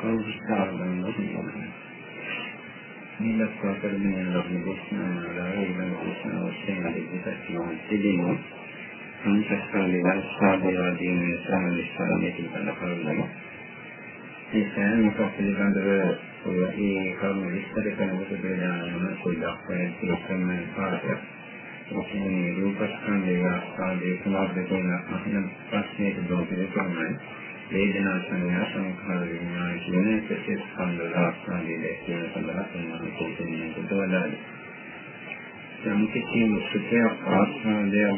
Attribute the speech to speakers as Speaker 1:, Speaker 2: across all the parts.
Speaker 1: කෞෂාලන නිලක් කරමින් ලබන දේශනාවල ඊළඟ දේශනාව වශයෙන් ඉදිරිපත් කරන තිබෙනවා සංස්කාරයේ ආස්වාදයේදී සම්මිශ්‍රණය පිළිබඳ කරුණු. ඒ සෑම එකක් පිළිබඳව ඒ කරුණු විස්තර කරනකොට බෙදාගෙන පොඩ්ඩක් වෙනස් කරන පාඩයක්. මේ රූපස්කන්ධය ආස්වාදයේ කුමක්ද කියන අහන ප්‍රශ්නයට දෝෂය තමයි. වේදනා සංඥා සංඛාර විඥාන කියන ප්‍රතිස් ස්කන්ධ ආස්වාදයේ දැක්වීම සඳහා සම්මාන කෝපණය කොටවලායි. යම් කිසි සුඛයක් ආස්වාදයක්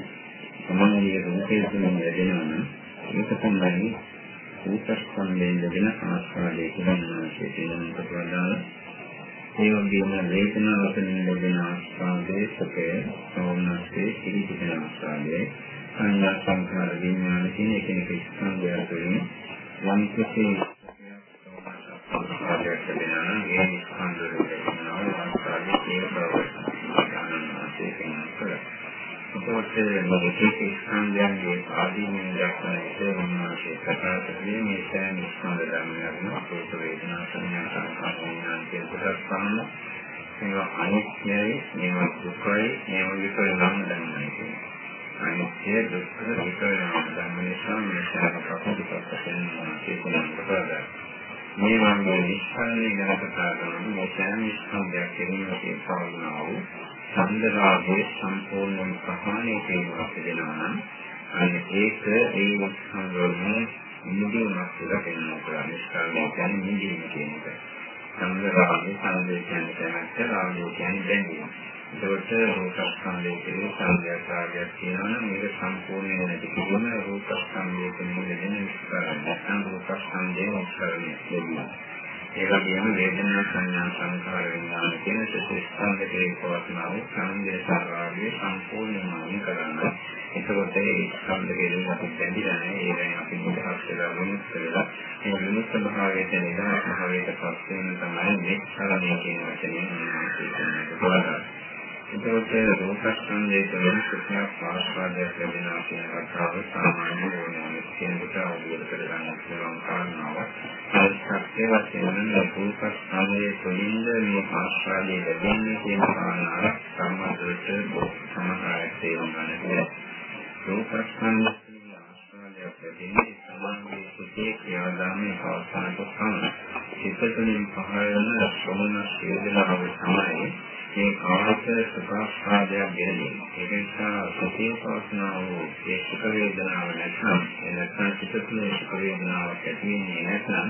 Speaker 1: සමානීය රූපයේ තුලින් ලැබෙනවා නම් ඒක තමයි රූපස්කන්ධයෙන් ලැබෙන ආස්වාදයේ කියනවා කියන ප්‍රකාරය. ඒ වගේම වේදනාව තුළින් ලැබෙන ආස්වාදයේ සුඛය, සෝමනස්සේ පිළිපදින ආස්වාදයේ සංඥා සංඛාර විඥාන කියන එකිනෙක ස්කන්ධයන් තුළින් යම් කිසි ආස්වාදයක් ලැබෙනවා නම් ඒ ස්කන්ධ වල ලැබෙන ආස්වාදයේ ඒ බව ගණනාවේ කරනවා. එතකොට මේ ස්කන්ධයන්ගේ ආදීනෙන් දක්වන ඉතිරිමාශේ කතා කරන්නේ මේ සෑම ස්කන්ධ ධර්මයක්ම අපේ වේදනා සංඥා සංකාර විඥාන කියන කොටස් පමණ මේවා අනිත්‍යයි මේවා දුකයි මේවා විතර නම් දන්නේ කියන්නේ අනිත්‍ය දුක්ඛ විතර නම් දන්නේ නිසා මේ සෑම ප්‍රතිපත්තකින් කියන කොටස මේ වගේ නිස්සාරණය ගැන කතා කරනකොට මේ සෑම ස්කන්ධයක් කෙරෙහිම පාවුනා වූ සම්දරාගේ සම්පූර්ණ ප්‍රහාණය කිරීමක් වෙනවා නම් අන්න ඒක ඒ වස්තුවලින් නිදීමක් කියලා කියනවා නිස්සාරණය කියන්නේ නිදීම කියන එක. සම්දරාගේ සම්දේ කියන්නේ කැමැත්ත රාගය කියන්නේ බැඳීම. ඒකට රූපස්කන්ධයේ කියන සංඥාකාරයක් තියෙනවා නම් මේක සම්පූර්ණයෙන් නැති කිරීම රූපස්කන්ධයේ කියන දෙන නිස්සාරණය. නැත්නම් රූපස්කන්ධයේ නිස්සාරණය ලැබෙනවා. ඒ වගේම වේදනා සංඥා සංකාර විඥාන කියන ස්කන්ධ දෙකේ පවත්නා වූ සංදේ සාරාගේ සම්පූර්ණයෙන්ම අයින් කරන්න. එතකොට ඒ ස්කන්ධ දෙකෙන් අපි බැඳිලා නැහැ. ඒකෙන් අපි නිදහස් වෙලා වුණත් වෙලා ඒ විමුක්ත භාවයට නිදහස් භාවයට පත් වෙන තමයි මේ සරණිය කියන වචනයෙන් කියනවා. එතකොට රූපස්කන්ධයේ තුලින් සුඛයක් ආස්වාදයක් ලැබෙනවා කියන කතාව සාමාන්‍ය වෙනවා. කෙනෙකුට අවබෝධ කරගන්න පුළුවන් කාරණාවක්. ඒ සත්‍ය වශයෙන්ම රූපස්කන්ධයේ තුලින් මේ ආස්වාදය ලැබෙන්නේ කියන කාරණාව සම්බන්ධවට සමහරක් තේරුම් ගන්න බැහැ. රූපස්කන්ධයේ ආස්වාදයක් ලැබෙන්නේ සමාන්ගේ සුඛේ ක්‍රියාදාමයේ අවසාන කොටස. සිත තුළින් පහළ වෙන ශ්‍රමණ ශීලනාව තමයි මේ කායික සුඛාස්වාදයක් ගැනීම. ඒ නිසා සතිය පවස්නා වූ ඒ සුඛ වේදනාව නැත්නම් ඒ නැත්නම් චිත්තයේ සුඛ වේදනාවක් ඇති වෙන්නේ නැත්නම්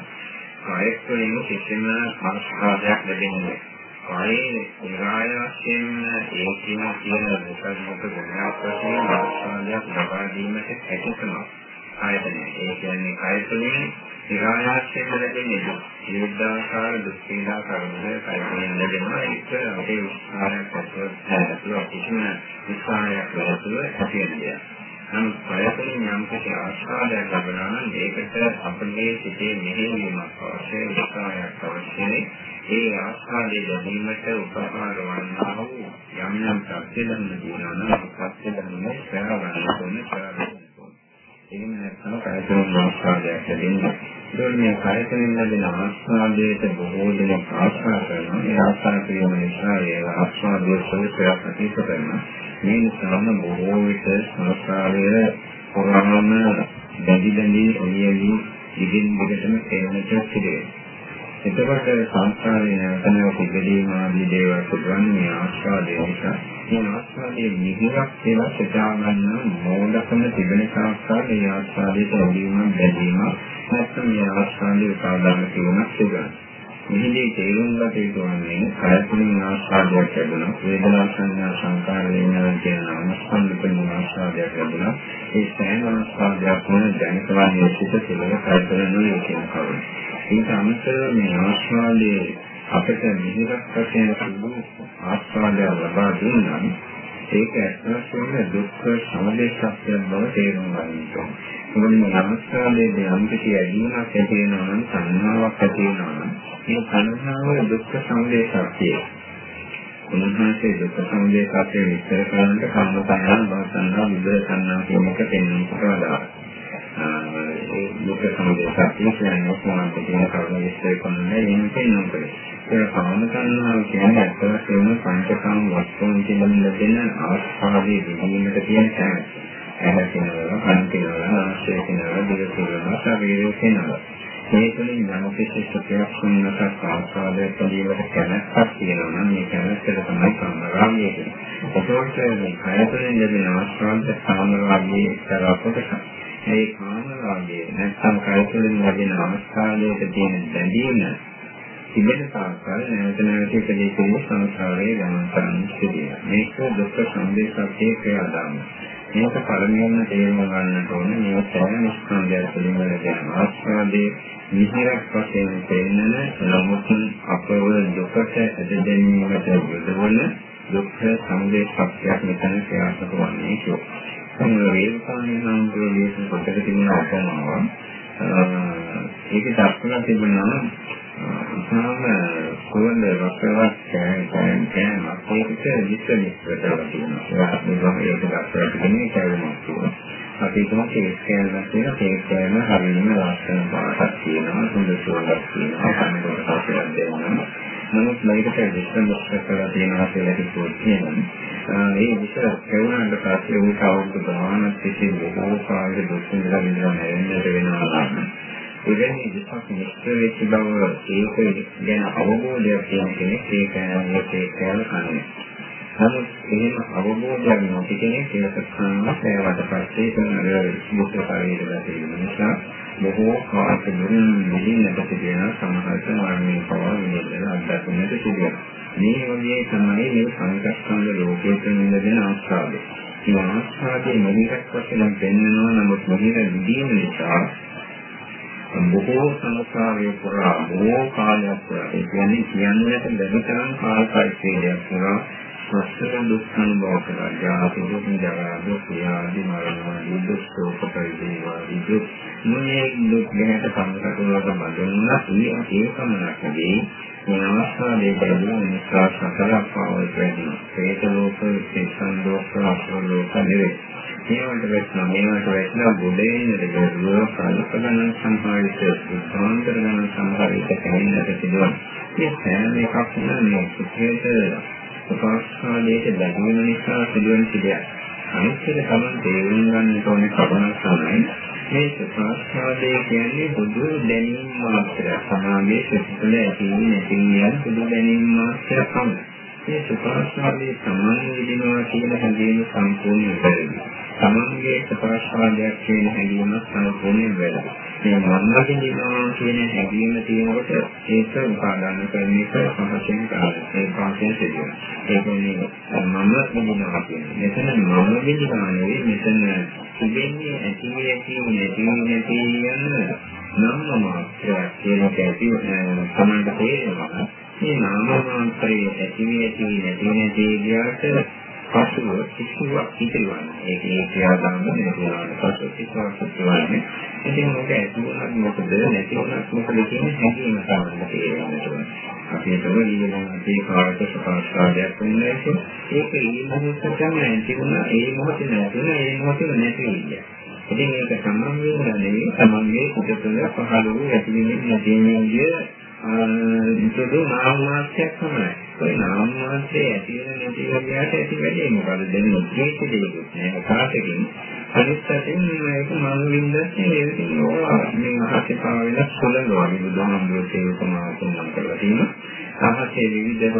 Speaker 1: කායික වලින් කිසිම ආස්වාදයක් ලැබෙන්නේ කායේ නිරායයෙන් ඒ කියන කියන මොකද මොකද ගුණයක් වශයෙන් ආස්වාදයක් ලබා දීමට හැකියාවක්. ආයතනය. ඒ කියන්නේ කායිකයෙන් නිරායාසයෙන් ලැබෙන්නේ විවිධාකාර දුක්ඛිනා කර්මවල කයින් ලැබෙනවා ඒක අපේ උත්සාහයක් ඇතුළත කිසිම විස්තරයක් නැතුව ඇතිවෙනවා. නමුත් ප්‍රයත්නින් යම් කිසි ආශාදයක් ලැබෙනවා නම් ඒකට අපේ සිතේ මෙහෙයීමක් අවශ්‍යයි උත්සාහයක් අවශ්‍යයි. ඒ ආශාදයේ ලැබීමට උපකාර වන්නා වූ යම් යම් ප්‍රත්‍යදන්න දිනන ප්‍රත්‍යදන්න සෑහවන්න ඕනේ සෑහවන්න එහෙම නැත්නම් කායතන ආස්වාදයක් ලැබෙන්නේ. ඒකෝ මේ කායතනින් ලැබෙන ආස්වාදයට බොහෝ දෙනෙක් ආශා කරනවා. ඒ ආශා කිරීම නිසා ඒ ආස්වාදයේ ස්වභාවය ප්‍රතිප කරනවා. මේ නිසාම බොහෝ විට සංස්කාරය පුරාම බැඳි බැඳි ඔලියලි ඉදින් දිගටම තේරෙන්නට සිදුවේ. එතකොට සංස්කාරයේ නැවතනව පිළිදීම ආදී දේවල් පුදුන්නේ ආස්වාදයේ නිසා මේ ආස්වාදයේ නිහිරක් කියලා සිතා ගන්න මෝඩකම තිබෙන සංස්කාර මේ ආස්වාදයේ ප්‍රතිවීම බැඳීම නැත්නම් මේ ආස්වාදයේ උපාදාන කිරීමක් සිදුවන. මෙහිදී තේරුම් ගත යුතු වන්නේ කායතුලින් ආස්වාදයක් ලැබුණා වේදනා සංඥා සංකාර විඥාන කියන අනුස්කන්ධ ආස්වාදයක් ලැබුණා ඒ සෑම ආස්වාදයක්ම දැනකවන්නේ සිත තුළ කායතුලින් කියන කරුණ. ඊට අමතරව මේ ආස්වාදයේ අපිට මිහිරක් වශයෙන් තිබු ආස්වාදය ලබා දුන්නා ඒක ඇත්තටම දුක්ඛ සමුදය සත්‍ය බව තේරුම් ගන්න ඕනේ. මොකද මේ ආස්වාදයේ යම් කිසි ඇලීමක් ඇති වෙනවා නම් සංඥාවක් ඇති වෙනවා නම් මේ සංඥාව දුක්ඛ සමුදය සත්‍යය. උන්වහන්සේ දුක්ඛ සමුදය සත්‍ය විස්තර කරනකොට කම්ම සංඥා භව සංඥා විද සංඥා කියන එක පෙන්වන්න පුළුවන්. ඒ දුක සමුදය සත්‍ය කියන්නේ මොනවද කියන කරුණ විශ්ලේෂ කරනවා එහෙම කියනවා. ඒ කාම තණ්හාව කියන්නේ අත්වශයෙන්ම පංචකාම වස්තුන් කියන දෙන ආස්වාදයේ විඳීමට තියෙන කැමැත්ත. ඇහැ කියනවා, කන කියනවා, නාසය කියනවා, දිව කියනවා, ශරීරය කියනවා. මේ තුලින් යම් කිසි සත්‍යයක් වුණාට ආස්වාදයේ පිළිවෙලට කැමැත්තක් තියෙනවා නම් මේ කැමැත්තට තමයි කාමරාගය කියන්නේ. ඒකෝට මේ කය තුළින් ලැබෙන ආස්වාද කාමරාගයේ එක්තරා කොටසක්. මේ කාමරාගය නැත්නම් කය තුළින් ලැබෙන ආස්වාදයට තියෙන බැඳීම තිබෙන තාක්කල් නැවත නැවත ඉපදී සිටින සංසාරයේ ගමන් කරන්න සිදුවේ. මේක දුක්ඛ සංදේශකයේ ක්‍රියාදාමය. මේක පළමුවෙන්ම තේරුම් ගන්නට ඕනේ මේ සෑම ස්කන්ධය තුළින් ලැබෙන ආස්වාදයේ විහිරක් වශයෙන් පෙන්නන නමුත් අපව දුකට ඇදෙන්නීමට යොදවන දුක්ඛ සමුදය සත්‍යයක් මෙතන ක්‍රියාත්මක වන්නේ කියලා. වේදනාවේ නම් ප්‍රවේශ කොට තිබෙන අපමාව ඒක දක්වලා තිබුණා ඉතාලම කොළඹ රසවත් කෑම කෑම අපේකට විශ්ලේෂණය කරලා තියෙනවා. ඒක මේක දක්වලා තිබෙන්නේ කෑමක් කියලා. අපි හිතමු කේක් කෑල්ලක් තියෙනවා කේක් කෑල්ල හරියම ලස්සන පාටක් තියෙනවා සුන්දර සුවඳක් තියෙනවා කනකොට පස්සෙන් දෙනවා නමුත් මේකට විශ්ලේෂණය කරලා තියෙනවා කියලා හිතුවොත් කියනවා ඒ විෂ කැවුනට පස්සේ උට අවුරුදු ගානක් තිස්සේ බොහෝ කාලෙක දුක් විඳලා ඉඳලා නැරෙන්නට වෙනවා නම් එවැනි විසක් නිෂ්ක්‍ර වෙච්ච බව ඒක ගැන අවබෝධයක් තියෙන කෙනෙක් ඒක ඒ කෑල්ල කන්නේ නමුත් එහෙම අවබෝධයක් නැති කෙනෙක් ඒක කරනවත් ඒවට පස්සේ කරන මුත්‍ර පරිවර්තන තියෙන නිසා බොහෝ කාලක දුරින් මිදින්නට සිදුවෙන සමහරට මරණය පවා විඳින අත්දැකීමට සිදුවෙනවා. මේ වගේ තමයි මේ සංකප්පංග ලෝකයේ තියෙන ආස්වාදය. මේ ආස්වාදයේ මොනිකක් වශයෙන් දෙන්නනවා නමුත් මොනික විදීම නිසා බොහෝ සංස්කාරයේ පුරා බොහෝ කාලයක් පුරා ඒ කියන්නේ කියන්නට බැරි තරම් කාල පරිච්ඡේදයක් පුරා සසර දුක් අනුභව කරලා ජාති දුක් ජරා දුක් ව්‍යාධි මරණ දුක් ශෝක පරිදේවා දුක්. මේ දුක් ගැනට සම්පූර්ණව බඳුන්නා. ඒ ඒකමනක් නෙවෙයි මේ අවස්ථාවේ බලන නිසා සතර පාවල් වැඩි හේත ලෝක සිසන් ලෝක අසල ලෝක නෙවෙයි මේවට වෙස්නා මේවට වෙස්නා බුදේනද ගරුව කල්පගණන් සම්පාදිත උත්සාහන්තර ගණන් සම්පාදිත කැමිනට සිදුවන මේ සෑම එකක්ම මේ සුඛයට උපාස්කාලයේ බැඳීම නිසා සිදුවන සිදුවක්. අනිත් එක තමයි තේරුම් ගන්න ඕනේ කරුණ තමයි මේ උපාස්කාලයේ කියන්නේ බුදු දැනීම මාත්‍රය. සමාගයේ සිතුල ඇති නැති යන බුදු දැනීම මාත්‍රය තමයි. මේ උපාස්කාලයේ සමාන විදිනවා කියන හැඟීම සම්පූර්ණ වෙනවා. තමන්ගේ සපාස්වාදයක් කියන හැඟීම සම්පූර්ණයෙන් වෙලා. මේ මම විඳිනවා කියන හැඟීම තියෙනකොට ඒක උපාදාන කරන එක පහසෙන් කරන්නේ. ඒ පහසෙන් සිදුවෙනවා. ඒ කියන්නේ මම විඳිනවා කියන්නේ. මෙතන මම විඳිනවා නෙවෙයි මෙතන තිබෙන්නේ ඇති ඇති නැති නැති යන නම් මාත්‍රයක් කියන එක ඇති සමානට තේරෙනවා. මේ නාම මාත්‍රයේ ඇති ඇති නැති නැති ගියාට පසුව කිසිවක් ඉතිරිවන්නේ. ඒක ඒ ක්‍රියාදාම දෙන්නාට පසුව කිසිවක් ඉතිරිවන්නේ. ඉතින් මොක ඇති වුණත් මොකද නැති වුණත් මොකද කියන හැඟීම තමයි තේරෙන්නේ. අපි හිතුව ඊළඟ අපේ කාර්ය සපාස්කාරයක් වෙන්නේ ඒක ඒ මොහොතේම නැති වුණා ඒ මොහොතේ නැතුණා ඒ මොහොතේ නැති වෙන්නේ. ඉතින් ඒක සම්මන් වෙන්නේ තමන්ගේ කුඩ තුළ පහළ වූ ඇතිවීම නැතිවීමගේ සුදු නාම මාත්‍රයක් තමයි. ඒ නාම මාත්‍රේ ඇති වෙන නැති වෙනට ඇති වෙන්නේ මොකද දෙන්නේ ජීවිත දෙයක් නෑ කාටකින්? අනිත් පැත්තෙන් මේක මම වින්දස්සේ ඒකකින් ඕවා. මේ අහසේ පාවෙන සුළඟවා බුදුහාමුදුරුවෝ තේරුම් නම් කරලා තියෙනවා. අහසේ විවිධ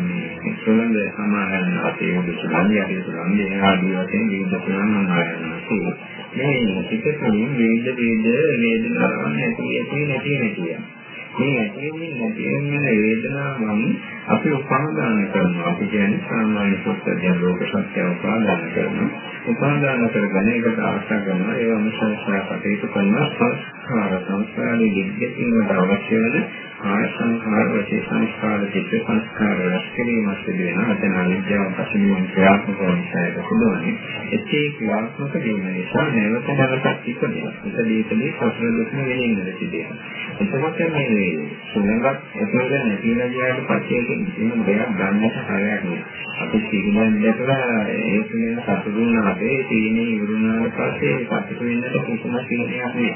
Speaker 1: මේ සුළඟ සමාන අපේ උදේ සුළඟ යටි සුළඟ ආදී වශයෙන් විවිධ සුළඟ සමාන මේ පිටතින් විවිධ විවිධ වේදනාවන් ඇති ඇති නැති නැති. යනවා මේ ඇතිවෙන්නේ නැතිවෙන වේදනාවන් අපි උපාදාන කරනවා. අපි කියන්නේ සාමාන්‍ය සත්‍යය ලෝක සත්‍ය උපාදාන කරනවා. උපාදාන කරගෙන ඒකට ආශා කරනවා. ඒවා මිශ්‍රණය කටයුතු කරනවා. සංස්කාර සංස්කාරයේ දිග්ගතින්වට අවශ්‍ය වෙන ආය සංස්කාර වශයෙන් සංස්කාර චිත්ත සංස්කාර රැස් කිරීම සිදු වෙනවා. එතන අනිත්‍යව පසුබිම් ක්‍රියාත්මක වෙනසට සිදුවන්නේ. ඒකේ ක්‍රියාත්මක වීම නිසා නැවත නැවතත් ඉපදෙනවා. ඉපදී ඉපදී සසර දුක්ම වෙනින්නද සිදුවෙනවා. එතකොට මේ සුළඟක් එතකොට නැතිලා ගියාට පස්සේ කිසිම දෙයක් ගන්නට හරයක් නෑ. අපි සිහිනෙන් දැකලා ඒ කියන සතුටුනාට ඒ තීනේ ඉවරුනාට පස්සේ සතුටු වෙන්නට කිසිම සිහිනයක් නෑ.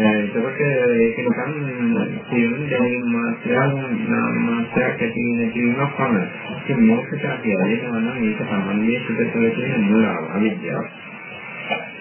Speaker 1: එතකොට ඒක නිකන් සියුම් දැනීම් මාත්‍රයක් නාම මාත්‍රයක් ඇති වෙන ජීවනක් පමණයි. ඉතින් මොකක්ද අපි අරගෙන නම් ඒක සම්බන්ධයේ සුදුසු වෙන මුලාව අවිද්‍යාව.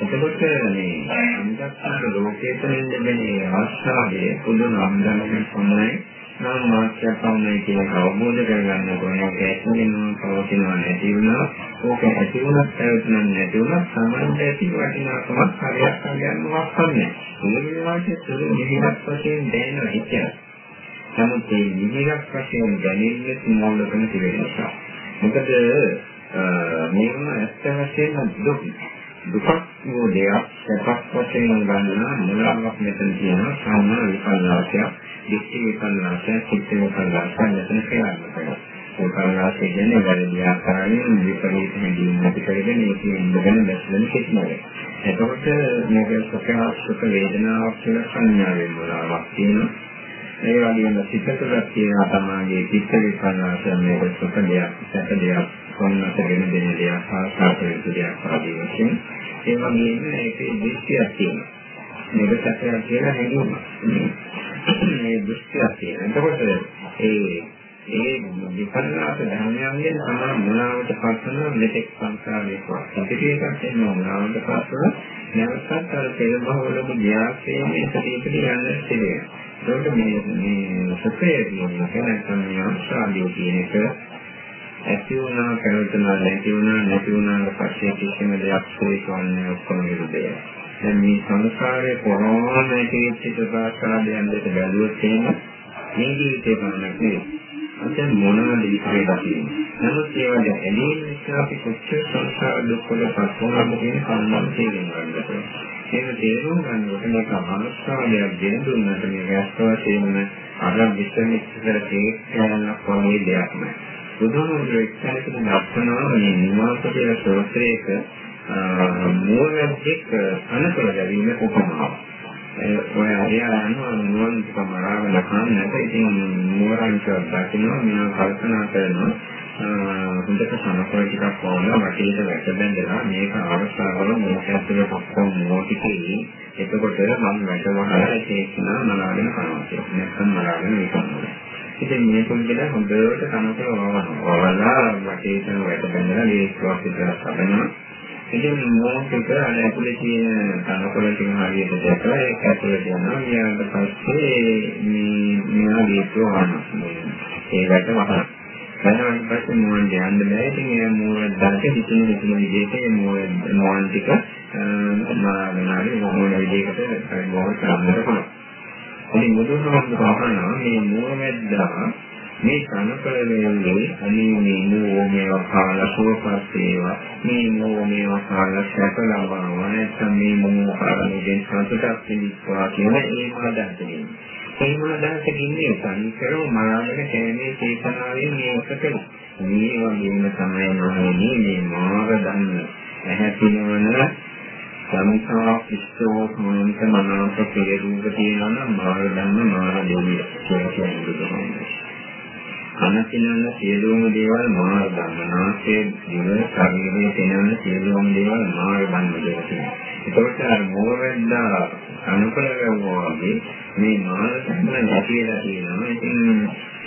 Speaker 1: එතකොට මේ අන්තක්ෂර ලෝකයේ තියෙන ආශ්‍රාවයේ පොදු නම් දැනගෙන පමණයි නම් මාත්‍ය පමණයි කියන අවබෝධ කරගන්න ඕනේ. ඒක ඇතුළේම පවතිනවා නැති වුණා. ඕක ඇති වුණත් පැවතුනක් නැති වුණත් සමන්ත ඇති වටිනාකමක් හරියට ගන්නවක් නැහැ. මේ විවාහයේ තුරු නිහිරක් වශයෙන් දැනෙන ඉච්ඡා. නමුත් මේ නිහිරක් වශයෙන් දැනෙන්නේ මූලිකම තිබෙන නිසා. මොකද මේක ඇත්ත වශයෙන්ම දුක් දුකක් වූ දෙයක් සැපක් වශයෙන් ගන්නා මුලාවක් මෙතන තියෙනවා සාමාන්‍ය විපල්ලාසයක් දික්ටි විපල්ලාසයක් චිත්ත විපල්ලාසයක් මෙතන කියනවා විපල්ලාසය කියන්නේ වැරදි ආකාරයෙන් විපරීත හැඟීම් ඇති කරගෙන ඒකේ ඉඳගෙන දැස්වෙන කිසිමක එතකොට මේක සුඛාසුඛ වේදනාවක් කියලා සංඥාවෙන් මුලාවක් තියෙනවා ඒ වගේම චිත්ත තුළ තියෙන තමගේ චිත්ත විපල්ලාසය මේක සුඛ දෙයක් සැප දෙයක් සම්මතගෙන දෙන දෙයක් ආසාවෙන් දෙයක් ආදී වශයෙන් ඒ වගේම ඒකේ දෘෂ්ටියක් තියෙනවා. මේක සත්‍යයක් කියලා හැඟීමක්. මේ දෘෂ්ටියක් තියෙනවා. එතකොට ඒ ඒ විපන්නාස ධර්මයන්ගෙන් තමයි මොනවාට පස්සන මෙතෙක් සංසාරේ පිටිපස්සට එන මොනවාට පස්සන නැවතත් අර පෙර බහවලම ගියාසේ මේ සතියේදී යන්න තිබේ. ඒකට මේ මේ සත්‍යය කියන එක නැත්නම් මේ ආශාදිය කියන එක ඇති වුණා කරතුනා නැති වුණා නැති වුණාට පස්සේ කිසිම දෙයක් සෝයිකවන්නේ ඔක්කොම විරුද්ධයි. දැන් මේ සංසාරේ කොහොමද ඇතිවෙච්ච ප්‍රකාශන දෙයක් බැලුවොත් එහෙම මේ ජීවිතේ පමණක් නෙවෙයි. අතන මොනවද ඉතිරිලා තියෙන්නේ. නමුත් ඒවද ඇලීම නිසා අපි කොච්චර සංසාර දුක් වල පස්සෝනම කියන කර්මම් තේරුම් ගන්නට ඒක තේරුම් ගන්නකොට මේක අමනස්කාරයක් ගෙන දුන්නට මේ වැස්තවසේම අර විශ්වමිත්‍ර තේක්ෂණක් වගේ දෙයක් නෑ. බුදුහාමුදුරුවෝ එක්සැනකට දක්වනවා මේ නිවාස කියලා සූත්‍රයක මූලෙක් අනතර ගැනීම උපමාව. ඒ ඔය හරියනවා නුවන් සමරාවන කන්නට ඉතින් මෝරන්ට දකින්න මම කල්පනා කරනවා හොඳට සමකෝල ටිකක් වුණා වටේට වැට බැඳලා මේක අවස්ථාවල මේක ඇතුලේ ඔක්කොම මොටිකේ එතකොට මම වැට වහලා ඒක මලාගෙන කරනවා. නැත්නම් මලාගෙන විකරනවා. ඉතින් මේ පුද්ගලයා හොඳට කනකල වවනවා. වවලා වටේටම වැට බැඳලා ලේස්වක් විතරක් හදනවා. ඉතින් මොකද අර ඇතුලේ තියෙන කනකොල ටික හරියට දැකලා ඒක ඇතුලට යනවා. ඊට පස්සේ මේ මෙයා ලේස්ව වහනවා. ඒ වැට වහනවා. දැනවන් පස්සේ මොන් යන්න බෑ. ඉතින් ඒ මොන දැක්ක හිතන හිතන විදිහට ඒ මොන මොන් ටික මානනාලේ මොන විදිහකට මොහොත සම්මත කරනවා. ඉතින් බුදුහාමුදුරුවෝ අහනවා මේ මෝමැද්දා මේ සනකල වේලේ අනේ මේ නෝමේව කාල සෝපස් වේවා මේ නෝමේව කාල සැප ලබනවා නැත්නම් මේ මොන කාරණේෙන් සතුටක් පිළිස්වා කියන ඒ මාදන්තනේ ඒ මාදන්තකින්නේ සංකරව මානව කෑමේ චේතනාවෙන් මේකට මේ වගේම තමයි නොහොනේ මේ මාර්ග දන්න ඇහැ පිනවන සමිතා ඉස්සෝ මොනික මනෝක පිළිරුක තියෙනවා නම් මාර ධම්ම මාර දෙවිය කියලා කියන්නේ. අනතිනන සියලුම දේවල් මාර ධම්ම නාසයේ දිව ශරීරයේ තියෙන සියලුම දේවල් මාර ධම්ම කියලා. ඒකට අර මොවෙන්දා අනුකලනවා වගේ මේ මාර ධම්ම නැති වෙලා තියෙනවා. ඉතින්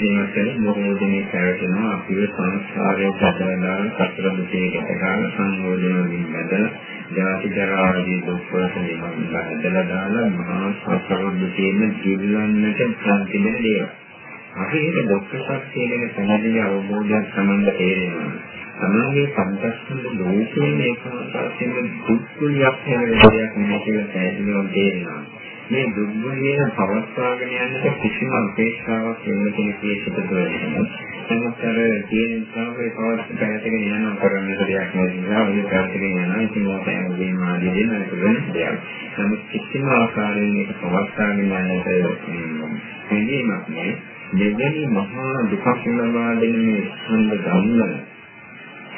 Speaker 1: ඒකට මොහොතේ පැවැටෙනවා අපිව සංස්කාරයේ සැකවලා සතර දුකේ ගැටගන්න සංයෝජන විඳලා ජාති ජරා ආදී දුක් වලට නිවන් බඳලා දාලා මහා සසරුදු තියෙන ජීවන්නට සංකේතන දේවල්. අපි ඒක දුක්ඛ සත්‍ය ගැන පැහැදිලි අවබෝධයක් සමන්ද තේරෙනවා. සමාජයේ සම්පස්තන ලෝකයේ මේකාන්තයෙන් දුක්ඛියක් හැම දෙයක් නෙමෙයි කියලා පැහැදිලිව තේරෙනවා. මේ දුක්ඛිය පවත්වාගෙන යන්නට කිසිම අපේක්ෂාවක් වෙන්න කෙනෙක් පිළිසිත දෙන්නේ. නමුත් අර තියෙන සාවේ පවත් පැහැදිලි යනවා කරන්න දෙයක් නෙවෙයි. ඒක පැහැදිලි යනවා. ඉතින් ඒක හැමදේම ආදී දෙන එක වෙන දෙයක්. නමුත් කිසිම ආකාරයෙන් මේක පවත්වාගෙන යන්නට දෙන්නේමක් නෑ. දෙවෙනි මහා දුකක් ලබා දෙන මේ ස්කන්ධ ධර්ම.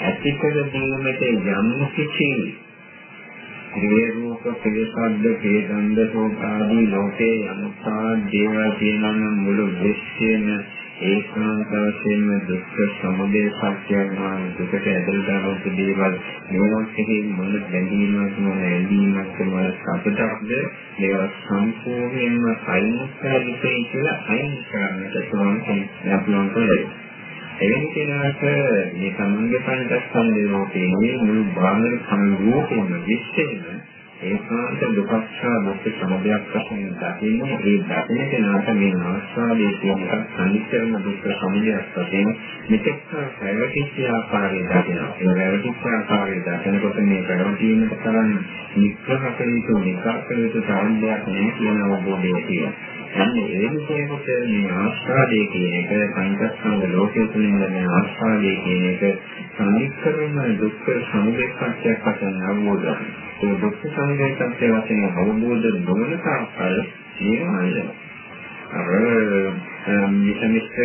Speaker 1: ඇතිකර දීමට යම් කිසි ක්‍රියා රූප සත්ව පිළිසද්ද හේතන්ද සෝපාදී ලෝකේ යම්සා දේවල් තියෙනවා මුළු විශ්වයේම ඒකාන්ත වශයෙන්ම දුක්ඛ සමුදය සත්‍යඥාන දුකට ඇදලා දානත් දේවල් මේවා කෙරෙහි මොන බැඳීමක් මොන ඇලීමක් මොන සතුටක්ද මේවා සම්පූර්ණයෙන්ම අයින් කරගිතේ කියලා අයින් කරන්නට පුළුවන් අපලෝන් කරලා එවැනි කෙනාට මේ සම්මුඛ පංචස්කන්ධ රූපේ මුළු බාහිර සම්රූපේම විශ්ේෂයෙන්ම ඒකාන්ත දුක්ඛා මුක්ති සමුදයක් වශයෙන් දකින්නේ ඒ දකින කෙනාට මේ ආස්වාදයේ තියෙන සංකීර්ණ දුක්ඛ සමුදයක් වශයෙන් මෙතෙක් පැවතිච්ච ආකාරය දකිනවා. ඒ පැවතිච්ච ආකාරය දකිනකොට මේ පැවතීමට තරම් නික්‍රහකලිතු නිකාකලිතු සාන්දයක් නේ කියන අවබෝධය තියෙනවා. අන්න ඒ විදිහට මේ ආස්වාදයේ කියන එක පංචස්කන්ධ ලෝකයේ තුලින් ලැබෙන ආස්වාදයේ කියන එක සංකීර්ණ දුක්ඛ සමුදය සත්‍යයක් වශයෙන් අවබෝධ කරගන්නවා. ඒ දුක්ඛ සංගය සත්‍ය වශයෙන් අවබෝධ නොවන තාක්කල් නිර්මාණය. අර මිසමිස්ක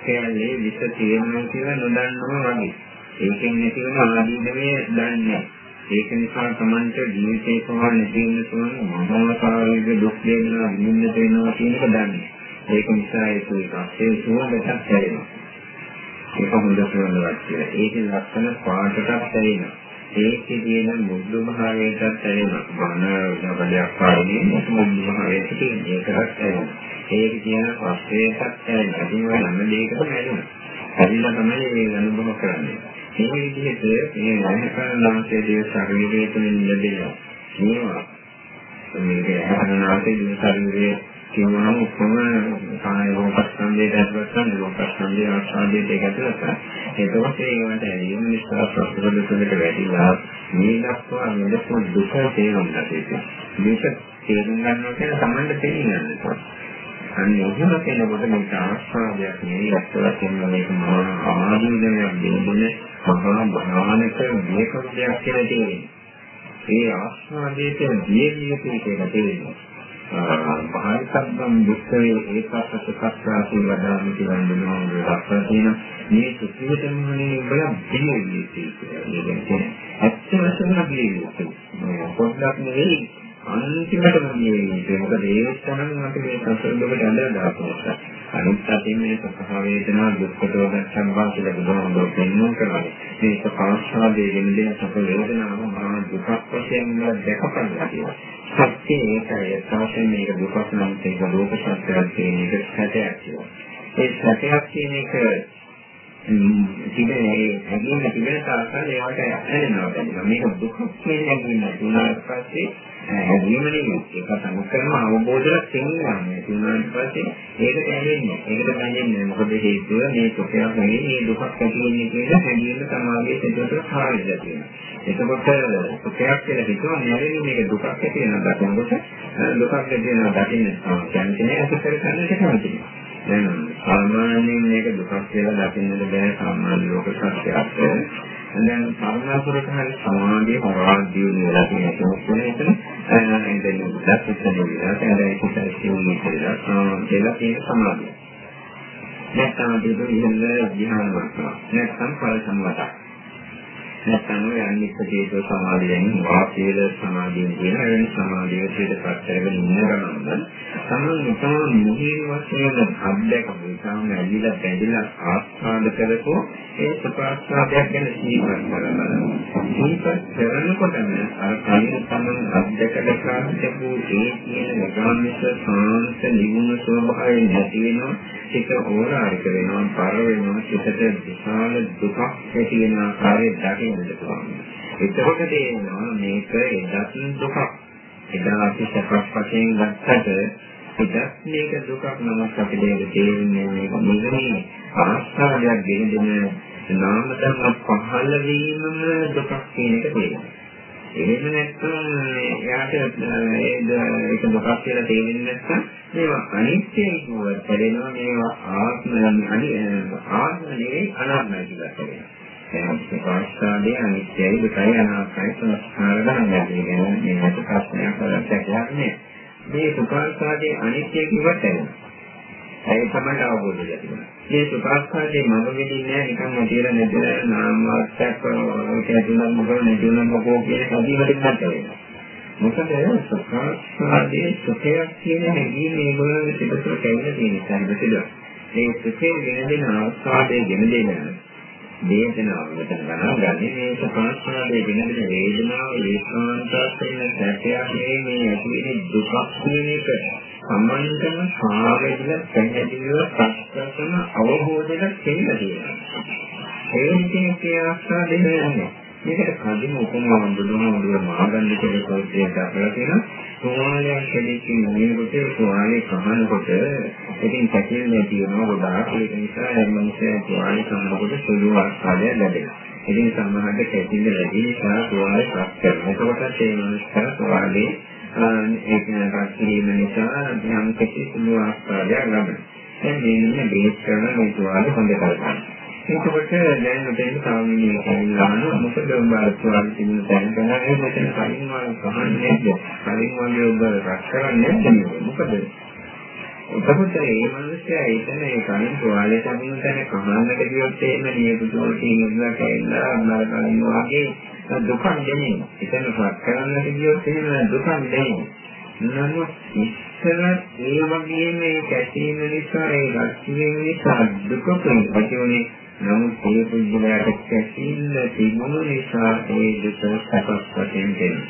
Speaker 1: කියන්නේ විස තියෙනවා කියලා නොදන්නවා වගේ. ඒකෙන් නැති වෙන ආදීනමේ දන්නේ ඒක නිසා Tamanට ජීවිතේ කොහොමද නැතිවෙන්න පුළුවන් මනෝකාරීක දුක් වේදනා විඳින්න වෙනවා කියන එක දන්නේ. ඒක නිසා ඒක එකක් ඒ සුවඳටත් ඇලෙනවා. ඒක හොඳ සුවඳක් කියලා. ඒකේ ලක්ෂණ පාටටත් ඇලෙනවා. ඒකේ තියෙන මුදු භාවයටත් ඇලෙනවා. මන බලයක් පාරදී මුදු භාවයට තියෙන ඒකත් ඇලෙනවා. ඒකේ තියෙන පස්සේටත් ඇලෙනවා. ඉතින් ඔය හැම දෙයකටම ඇලෙනවා. ඇලිලා තමයි මේ අනුභව කරන්නේ. මේ විදිහට මේ නැහැකරනාසේ දේ ශරීරයේ තුලින් ලැබෙනවා. මේවා මේ හැකරනාසේ දේ ශරීරයේ කියනවාම ඔක්කොම කාය රූපස්කන්ධයට ඇතුළත් කරන රූපස්කන්ධය ආස්වාදයට ඒකතුලත් එතකොට ඒකට ඇලීම නිසා ප්‍රසන්න තුනට වැටිලා මේ දක්වා මෙලෙස දුක තේරුම් ගන්න. මේක තේරුම් ගන්නවා කියන සම්බන්ධ තේරුම් අන්න එහෙම කෙනෙකුට මේක ආස්වාදයක් නෙවෙයි අත්වලින් මේක මහා ආදීනයක් දෙන්නේ මහා භයානක මේක දෙයක් කියලා තියෙනවා. ඒ ආස්වාදයේ දියවිය කියලා තේරෙනවා. පහයිසබ්බම් දුක්ඛේ ඒකසස කස්සාති වදාමි කියලා බුදුහාමුදුරුවෝ දක්වලා තියෙන මේ සුඛිතම මොනේ බල බිලියන්නේ කියලා. ඇත්ත වශයෙන්ම බිලියන්නේ. පොඩ්ඩක් නෙවෙයි අන්තිමටම මේ මොකද ඒ තරම් අපි මේ සසරදකට ඇඳලා දාපුවා. අනිත් අතින් මේ සුඛ වේදනා දුක්ඛ දෝෂයන් වාසිලා බුදුහාමුදුරුවෝ පෙන්වන කරන්නේ. මේක පාස්වාදයේ වෙනදේ සුඛ වේදනාව මහා දුක්ඛ වශයෙන් දැකපන්න කියලා. සත්‍ය ඒකයි තමයි මේක දුකක් නම් ඒක ලෝක සත්‍යයක් කියන එක සත්‍යයක් කියලා. ඒ සත්‍යයක් කියන එක තිබෙනේ හැදීම තිබෙන තාක්කල් ඒවට ඇලෙනවා දැනෙනවා. මේක දුකක් කියන හැඟීම තුනක් පස්සේ හැදීම නෙමෙයි. ඒක සම්කරන අවබෝධයක් තේරෙන්නේ. තුනක් පස්සේ ඒකට ඇලෙන්නේ. ඒකට දැනෙන්නේ මොකද හේතුව මේ සුඛයක් නෙවෙයි මේ දුකක් ඇති වෙන්නේ කියන හැඟීම සමාගයේ සිදුවට කාර්යය තියෙනවා. එතකොට සුඛයක් කියලා හිතුවා නෙවෙයි මේක දුකක් ඇති වෙනවා දකිනකොට දුකක් ඇති වෙනවා දකින්න කැමති නෑ ඒක කරගන්නට කැමති නෑ. දැන් සාමාන්‍යයෙන් මේක දුකක් කියලා දකින්නට බෑ සාමාන්‍ය ලෝක සත්‍යයක්. දැන් සාමාන්‍යපුරට හරි සමාධිය පරාජය වෙලා තියෙන කෙනෙක් එතන දැන් දැක්කම විදිහට ඒක ඉස්සෙල්ලා කියලා තියෙන සමාධිය. නැත්නම් ඒක ඉහළ ධ්‍යාන වර්තන. නැත්නම් ඵල සම්වතක්. නැත්නම් ඔය අනිත්‍යයේ සමාධියෙන් වාසීල සමාධියෙන් කියන වෙන සමාධියට පිටපත් කරගෙන ඉන්න ගමන් තමයි ඉතාම මුහිර වශයෙන් අත්දැකපු ඉතාම ඇලිලා බැඳිලා ආස්වාද කරපෝ ඒ සුඛාස්වාදයක් ගැන සිහිපත් කරනවා. සිහිපත් කරනකොටම අර කලින් තමයි අත්දැකලා කාර්යපු ඒ කියන නිගාමිත සාන්ත නිගුණ ස්වභාවය නැති වෙනවා. ඒක ඕලාරික වෙනවා, පර වෙනවා, සිතට විශාල දුකක් ඇති වෙන ආකාරය දකින්නට පුළුවන්. එතකොට තේරෙනවා මේක එදත් දුකක්. එදා අපි සපස් වශයෙන් ගත්තට එදත් මේක දුකක් නමක් අපිට ඒක තේරෙන්නේ මේක නිගමී ආස්ථාවයක් ගෙනදෙන නාම ධර්ම පහළ වීමම දුකක් කියන එක තේරෙනවා. එහෙම නැත්නම් එයාට ඒක දුකක් කියලා තේරෙන්නේ නැත්නම් මේවා අනිත්‍යයි කියුවා තේරෙනවා මේවා ආත්ම අනි ආත්ම නෙවෙයි අනාත්මයි කියලා තේරෙනවා. දැන් ආස්වාදයේ අනිත්‍යයි දුකයි අනාත්මයි සංස්කාර ධර්මයන් කියන්නේ මේකට ප්‍රශ්නයක් වලට කියන්නේ. මේ සුඛාස්වාදයේ අනිත්‍ය කිව්වට ඒක තමයි අවබෝධය ලැබෙනවා. මේ සුඛාස්වාදයේ මම වෙදින්නේ නිකන් නැතිලා නැතිලා නාම වාක්‍යයක් ඒක ඇතුළත් මොකද නැතිනම් මොකෝ කියන කදීමකින් නැත වෙනවා. මොකද සුඛාස්වාදයේ සුඛයක් කියන හැඟීම මේගොල්ලෝ පිටතට කැවිලා තියෙන නිසා හිතෙද මේ සුඛයේ ගෙන දෙන ආස්වාදයේ ගෙන දෙන වේදනාව මෙතන ගණන් ගන්නේ මේ සුඛාස්වාදයේ ගෙන දෙන වේදනාව ඒකාන්තයෙන් සැපයක් නෙමෙයි. මේ ඇති වෙන දුකක් කියන එක. සම්බන්ධන සාගයල පැහැදිලිව ප්‍රශ්න අවබෝධයක් දෙන්න තියෙනවා ඒ විදිහේ ආස්වාදයේ නෑ මේකට කලින් උපමාව බුදුහාමුදුරුවෝ මාගන්ධ කියලා කෝච්චියට අපලා තියෙනවා. සෝවාලයක් කෙනෙක්ගේ නියමකොට සෝවාලේ කහනකොට ඉතින් පැකිල නැති වෙනවා ගොඩාක් ඒක නිසා ඒ මිනිස්සේ සෝවාලේ කහනකොට සුළු ආස්වාදයක් ලැබෙනවා. ඉතින් සමහරට කැටිල්ල වැඩි නිසා සෝවාලේ ප්‍රක් කරනවා. එතකොට ඒ මිනිස්සා සෝවාලේ ඒක රැකීම නිසා යම් කිසි සුළු ආස්වාදයක් ලැබෙනවා. දැන් මේ නිම බේස් කරන මේ සෝවාලේ හොඳ කරගන්න. එතකොට දැන් මෙතන සාමිනිය කියනවා මොකද ඔබ අත්වාල් තිබුණ තැන ගණන් මෙතන කලින් වගේ කහන්නේ නැද්ද? කලින් වගේ ඔබ රැස් කරන්නේ නැද්ද? මොකද? එතකොට මේ මිනිස්සයා එතන ඒ කලින් තුවාලේ තිබුණ තැන කහන්නට ගියොත් එහෙම නියපොතුල් තියෙනවා කියලා අම්මලා කලින් වගේ දුකක් දෙන්නේ. එතන රැස් කරන්නට ගියොත් එහෙම දුකක් දෙන්නේ. නමුත් ඉස්සර ඒ වගේ මේ කැටීම නිසා ඒ රැස්වීම නිසා දුක ප්‍රතිවනේ නමුත් ඒ පුද්ගලයාට කැසිල්ල තිබුණු නිසා ඒ දුක සකස් වශයෙන් දෙනවා.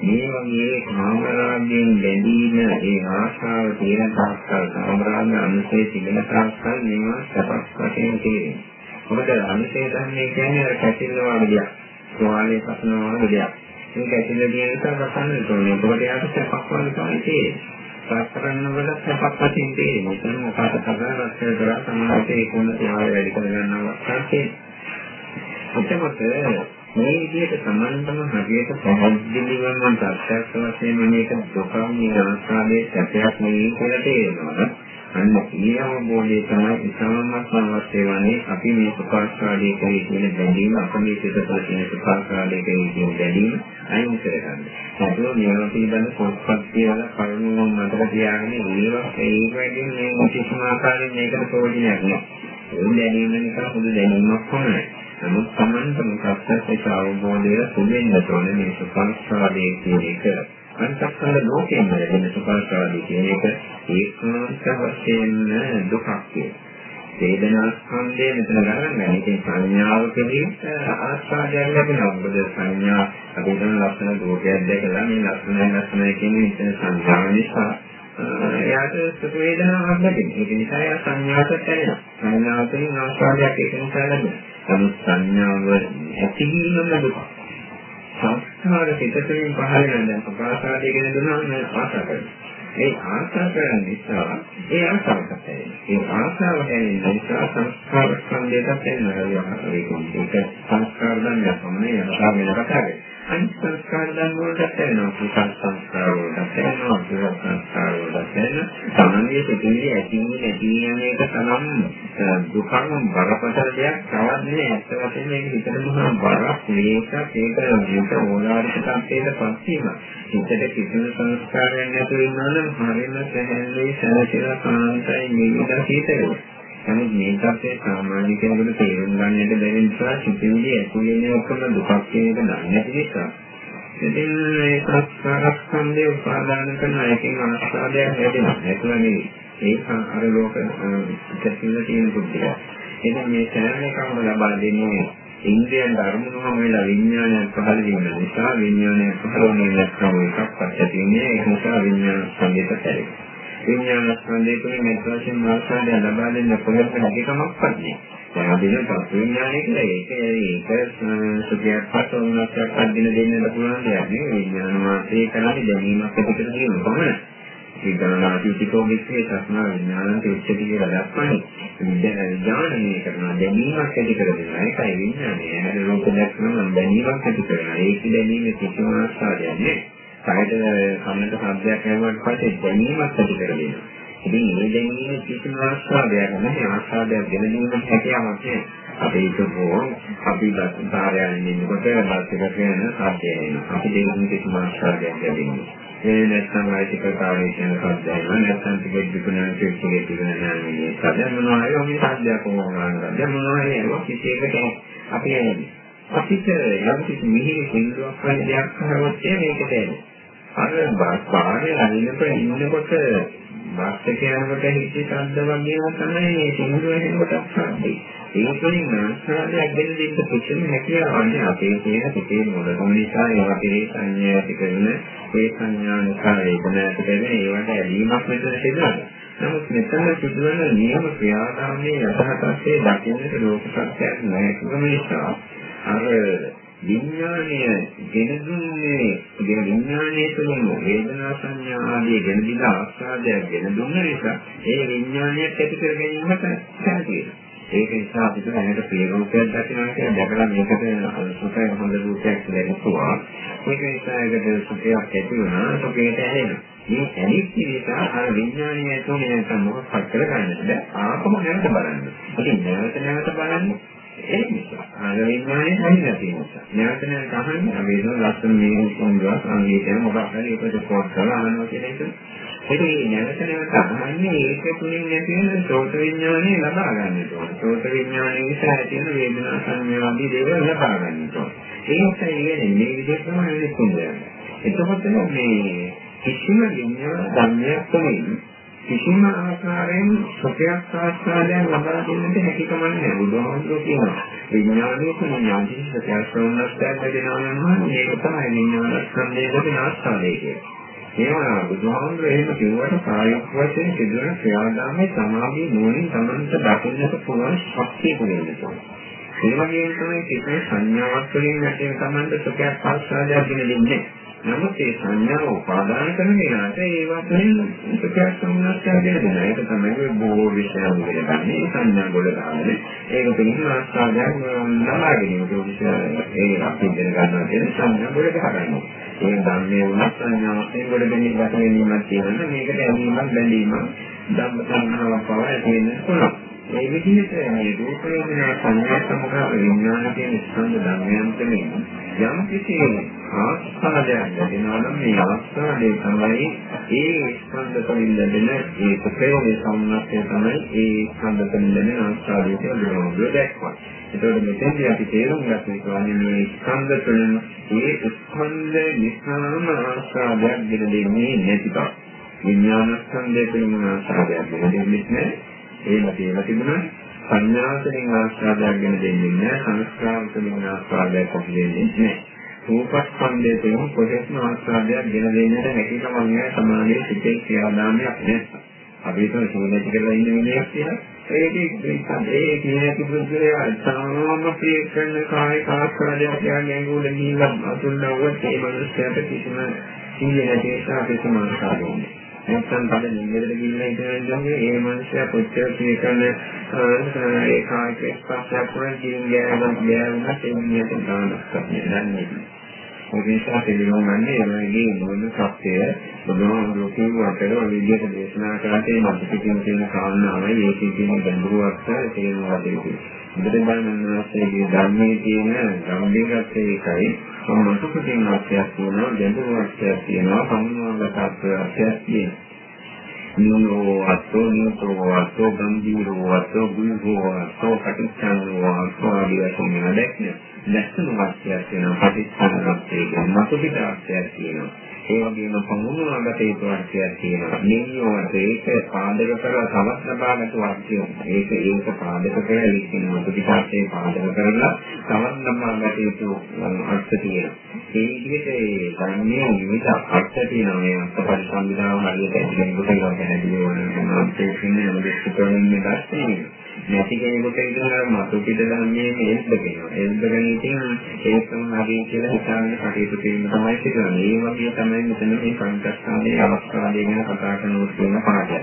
Speaker 1: මේ වගේ කාමරාගයෙන් බැඳීම ඒ ආශාව තියෙන තාක්කල් කාමරාග අනුසේ තිබෙන තාක්කල් මේවා සකස් වශයෙන් තියෙනවා. මොකද අනුසේ ධර්මයේ කියන්නේ අර කැසිල්ල වගේ දෙයක්. සෝවාලේ පසනවා වගේ දෙයක්. මේ කැසිල්ල කියන නිසා රසන්න ඕනේ. ඒකට යාට සපක් වගේ තමයි තියෙන්නේ. රස කරනකොට සපක් වශයෙන් තේරෙනවා. එතන මොකක්ද කරලා රස කරලා සමාජයේ ඒකෝන සේවාව වැඩි කර ගන්නවා වගේ. එතකොට මේ විදිහට සම්බන්ධම හරියට පැහැදිලිවම ප්‍රත්‍යක්ෂ වශයෙන් මේක දුකක් නිරාශාවේ සැපයක් නෙවෙයි කියලා තේරෙනවා. අන්න ඒ අවබෝධය තමයි ඉතාමත් අවශ්‍ය වන්නේ අපි මේ සුඛාස්වාදයේ කෙරෙහි තියෙන බැඳීම අපේ සිතේ තියෙන සුඛාස්වාදයේ කෙරෙහි තියෙන බැඳීම අයින් කරගන්න. ඒක නියම පිළිබඳ පොත්පත් කියලා කරුණුම මතක තියාගෙන ඒවා ඒ වගේ මේ කිසිම ආකාරයෙන් මේකට ප්‍රයෝජනයක් නෑ. ඒ දැනීම නිකන් පොදු දැනීමක් පමණයි. නමුත් සම්මතම ප්‍රත්‍යක්ෂ අවබෝධය සුබෙන්න තෝරන මේ සුඛාස්වාදයේ කියන එක අන්තක්කල ලෝකයෙන් ලැබෙන සුඛාස්වාදී කියන එක ඒකාන්ත වශයෙන්ම දුකක් කියන. වේදනා ස්කන්ධය මෙතන ගන්න බෑ. ඒකේ සංඥාව කෙරෙහි ආස්වාදයක් ලැබෙනවා. මොකද සංඥා අපි හිතන ලක්ෂණ රූපයක් දැකලා මේ ලක්ෂණය ලක්ෂණය කියන්නේ මෙතන සංඥාව නිසා එයාට සුඛ වේදනාවක් ලැබෙනවා. ඒක නිසා එයා සංඥාවට ඇලෙනවා. සංඥාවෙන් ආස්වාදයක් ඒක නිසා ලැබෙනවා. නමුත් සංඥාව ඇතිවීමම දුක. සංස්කාර පිටතෙන් පහළ වෙන දැන් ප්‍රකාශාදී කියන දුන්නා ආශා කරනවා. ඒ ආශා කරන නිසා ඒ ආශාවට ඇලෙනවා. ඒ ආශාවට ඇලෙන නිසා සංස්කාර ස්කන්ධයට ඇලෙනවා. ඒක සංස්කාර ධර්මයක් පමණයි ආශාව වෙන කතා කරන්නේ. අනිත් සංස්කාර ධර්ම වලට ඇලෙනවා. කුසල් සංස්කාර වලට ඇලෙනවා. අකුසල සංස්කාර වලට ඇලෙනවා. සමන්ගේ සිටින්නේ ඇතිවෙන්නේ නැති වෙන එක තමයි දුකම බරපතල දෙයක් තවන්නේ ඇත්ත වශයෙන්ම මේක හිතට මහා බරක් මේකක් ඒක මේක ඕලාරික තත්ත්වයට පත් වීම. හිතට කිසිම සංස්කාරයක් නැතුව ඉන්නවා නම් හරියම සැහැල්ලුවේ සැලසෙලා කාන්තයි නිවිලා හිතේ. නමුත් මේ තත්ත්වය සාමාන්‍ය කෙනෙකුට තේරුම් ගන්නට බැරි නිසා සිතිවිලි ඇතුළේ ඔක්කොම දුකක් කියන එක දන්නේ නැති නිසා. ඉතින් මේ සංස්කාරස්කන්ධය උපාදාන කරන එකකින් ආස්වාදයක් ලැබෙනවා. ඒකම නෙවෙයි. ඒක අර ලෝක ඉතිරිලා තියෙන බුද්ධිය. ඉතින් මේ සෑම එකම ලබා දෙන්නේ ඉන්ද්‍රියන් ධර්මනම වෙලා විඥානයක් පහළ වීම නිසා විඥානයක් පහළ වීම ලක්ෂණ එකක් පස්සට තියෙන්නේ ඒ නිසා විඥාන සංදේශ කරේ. විඥාන ස්කන්ධය තුළින් මෙත් වශයෙන් මාර්ගය ලබා දෙන්න කොහෙත් හැකියාවක් නැහැ. දැන් අපි හිතමු විඥානය කියලා ඒක ඒක සුඛයක් පස්සෝනක්යක් අදින දෙන්නට පුළුවන් දෙයක් නෙවෙයි. විඥාන මාත්‍රේ කරන්නේ දැනීමක් ඇති කර ගැනීම පමණයි. විඥානාතිකෝ විශ්ේ සස්නා විඥානන්ත උච්චති කියලා දක්වන්නේ. විඥානය කරන දැනීමක් ඇති කර දෙනවා. ඒකයි විඥානය. හැර රූප දැක්කම දැනීමක් ඇති කරනවා. ඒක දැනීමේ කිසිම ආස්වාදයක් නැහැ. කායද කන්නට ශබ්දයක් ඇහුවාට පස්සේ දැනීමක් ඇති කරගන්නවා. ඉතින් මේ දැනීම කිසිම ආස්වාදයක් නැහැ. ආස්වාදයක් දැනීමක් හැකියාවක් නැහැ. අපි හිතමු අපි බස්කාරයන් ඉන්නකොට බස් එක කියන සද්දය එනවා. අපි දෙන්නේ කිසිම ආස්වාදයක් ලැබෙන්නේ. ඒ නැත්නම් ආයිතික කාර්යය කියන සද්දයම නැත්නම් ටිකෙත් විකුණන ටිකෙත් විකුණන නාමයේ සද්ද මොනවා හරි ඔහේ සද්දයක් වුණා. දැන් මොනවා හරි ඒක කිසි එකකට අපි එන්නේ. අපිට යම් කිසි මිහිරි සින්දුවක් වගේ දෙයක් කරවොත් මේකට එන්නේ. අර බාහිර අනිනකොට ඉන්නකොට බස් එක යනකොට හිතේ ශබ්ද වගේම තමයි මේ සිංහල වෙනකොට අස්සන්නේ. ඒ තුළින් ආස්වාදයක් දෙන්න දෙන්න කිසිම හැකියාවක් අපේ කියන පිටේ මොළකම නිසා ඒවා කෙරේ සංඥා ඇති කරන ඒ සංඥා නිසා වේදනා ඇති කරන ඒවට ඇලීමක් මෙතන සිදුවනවා. නමුත් මෙතන සිදුවන නියම ක්‍රියාදාමයේ යථාර්ථයේ දකින්නට ලෝක සත්‍යයක් නැහැ නිසා අර විඥානය ගෙන දුන්නේ ගෙන විඥානයේ තුලින් වේදනා සංඥා ආදී ගෙන දිලා ආස්වාදයක් ගෙන දුන්න නිසා ඒ විඥානයත් ඇති කර ගැනීමට සැලකෙනවා. ඒක නිසා අපිට දැනට ප්‍රිය රූපයක් දකිනවා කියන දැකලා මේකට සුඛය හොඳ රූපයක් ලැබුවා. ඒක නිසා ඒකට සුඛයක් ඇති වුණා සුඛයට ඇහෙනවා. මේ ඇලිච්ච නිසා අර විඥානය ඇතුලේ නැත්නම් මොකක්ද කරගන්නද? ආපහු නැවත බලන්න. ඉතින් නැවත නැවත බලන්න ඒ නිසා අර විඥානය හැදිලා තියෙනවා. නැවත නැවත අහන්නේ අපි ඒක ලස්සන මේ සම්බුවක් අංගීකරන මොකක් හරි ඒකට පොත් කරලා අහනවා කියන එක. ඒක නැවත නැවත අහන්නේ ඒක තුලින් ඇති වෙන සෝත විඥානය ලබා ගන්නට ඕන. සෝත විඥානය නිසා ඇති වෙන වේදනා සංඥාදී දේවල් ලබා ගන්නට ඕන. ඒ නිසා ඉන්නේ මේ විදිහට තමයි වෙන්නේ. එතකොට මේ කිසිම විඥාන ධර්මයක් තුළින් කිසිම ආකාරයෙන් සත්‍යයක් ආස්වාදයක් ලබා දෙන්නට හැකියාවක් නැහැ. බුදුහාමුදුරුවෝ කියනවා විඥානයේ ඥානදී සත්‍යයක් සෝනස්තයක් දෙනවා නම් මේක තමයි විඥාන ස්කන්ධයේ ලැබෙන ආස්වාදය කියන්නේ. ඒවා බුදුහාමුදුරේ එහෙම කිව්වට කායික වශයෙන් සිදුවන ක්‍රියාදාමයේ සමාධිය නුවණින් තමන්ට දකින්නට පුළුවන් ශක්තිය පුරෙන්නට. ඒ වගේම තමයි කිසිම සංඥාවක් වලින් නැතිව තමන්ට සුඛයක් ආස්වාදයක් දෙන්නේ. නමුත් ඒ සංඥාව උපාදාන කරන කෙනාට ඒවා තුළින් සුඛයක් සම්මාස්ත්‍ය දෙනවා. ඒක තමයි බොහෝ විශ්වාස කරන්නේ සංඥා ගොඩ ගන්න. ඒක තුළින් ආස්වාදයක් ලබා ගැනීම. ඒ අපි ඉගෙන ගන්නවා කියන සංඥා ගොඩ ගන්නවා. ඒ ධර්මයේ උනත් සංඥාවෙන් ගොඩ ගැනීම දක ගැනීමක් තියෙනවා. මේකට ඇලීමක් බැඳීමක් ධම්ම සංඥාවක් පව ඇති වෙන්න පුළුවන්. ඒ විදිහට මේ රූප වේදනා සංඥා සමග විඥාන කියන ස්කන්ධ ධර්මයන් තුළින් යම් කිසි ආස්වාදයක් ලැබෙනවා නම් මේ ආස්වාදය තමයි ඒ ස්කන්ධ තුළින් ලැබෙන ඒ ප්‍රේමයේ සම්මාසය තමයි ඒ ස්කන්ධ තුළින් ලැබෙන ආස්වාදය කියලා බුදුරජාණන් දක්වන්නේ. ඒතකොට මෙතෙන්දී අපි තේරුම් ගන්න ඕනේ මේ ස්කන්ධ තුළින් ඒ ස්කන්ධ නිසාම ආස්වාදයක් ගෙන දෙන්නේ නැති බව. විඥාන ස්කන්ධය තුළින් ආස්වාදයක් ගෙන දෙන්නේ නැහැ. ඒම කියලා තිබුණා. සංඥාවෙන් ආස්වාදයක් ගෙන දෙන්නේ නැහැ. සංස්කාර තුළින් ආස්වාදයක් අපි දෙන්නේ නැහැ. රූපස්කන්ධය තුළින් කොටස්ම ආස්වාදයක් ගෙන දෙන්නට හැකියාවක් නැහැ. සමානයේ සිටේ ක්‍රියාදාමයක් නැහැ. අපි හිතන ශූන්‍යති කියලා ඉන්න මිනිහෙක් කියලා. ඒකේ ඒ කියන කිපුද්දේ සාමාන්‍ය ප්‍රිය කරන කාය කාස්කරණයක් කියන්නේ උඩ ගිහිල්ලා අතුල්නවුවත් ඒ මනුස්සයාට කිසිම සිහිය නැති නිසා අපි සමානතාවයන්නේ. නැත්නම් බඩ නින්දට ගිහිල්ලා ඉඳන් ඒ මනුස්සයා කොච්චර ප්‍රිය කරන ඒ කායික ස්පර්ශයක් වලින් ජීවිතය ගෑවුනත් ගෑවුනත් ඒ මිනිහට ගානක් නැහැ. ඒ නිසා පිළිගන්නේ එමගේ මොන සත්‍යය බුදුහාමුදුරුවෝ කියුවාට ඔය විදිහට දේශනා කරලා මත පිටින් තියෙන කාරණාවයි ඒකේ තියෙන ගැඹුරුවක් තේරුම් ගන්න. බුදුරජාණන් වහන්සේගේ ධර්මයේ තියෙන ගම්භීරත්වය ඒකයි. මොනසුක තියෙන අර්ථයක් තියෙනවා, ගැඹුරු අර්ථයක් තියෙනවා, සම්මානගත අර්ථයක් තියෙනවා. නෝ අතෝ නෝ අතෝ ගම්භීරෝ අතෝ ගුණෝ අතෝ කටිච්ඡානෝ අතෝ ආදී වශයෙන් දැක්නේ. දැක්සන වාක්‍යයක් වෙනවා පටිච්චසමුප්පාදයේ කියන මතපිට අර්ථයක් තියෙනවා. ඒ වගේම පමුණුවාගත යුතු අර්ථයක් තියෙනවා. නියෝවට ඒක පාදක කරලා තවත් ලබාගත වාක්‍යයක්. ඒක ඒක පාදක කරලා ඉක්ින මතපිටාර්ථයේ පාදක කරලා තවත් ලබාගත යුතු අර්ථ තියෙනවා. ඒ විදිහට ඒ ධර්මයේ විවිධ අර්ථ තියෙනවා. මේ අර්ථ පරිසම්පදාව හරියට ඇතුළේ කොට ගන්න හැදී වෙනවා. අපේ කියන්නේ මොකද කියන්නේ දැක්කේ. නැති කෙනෙකුට ඉතන මතු පිට ධර්මයේ එල්බ කියනවා. එල්බගෙන ඉතින් ඒකම හරිය කියලා හිතාගෙන කටයුතු කිරීම තමයි සිදුවන්නේ. ඒ වගේ තමයි මෙතන මේ පංචස්කන්ධයේ අවස්ථාවේ ගැන කතා කරනකොට කියන පාඩය.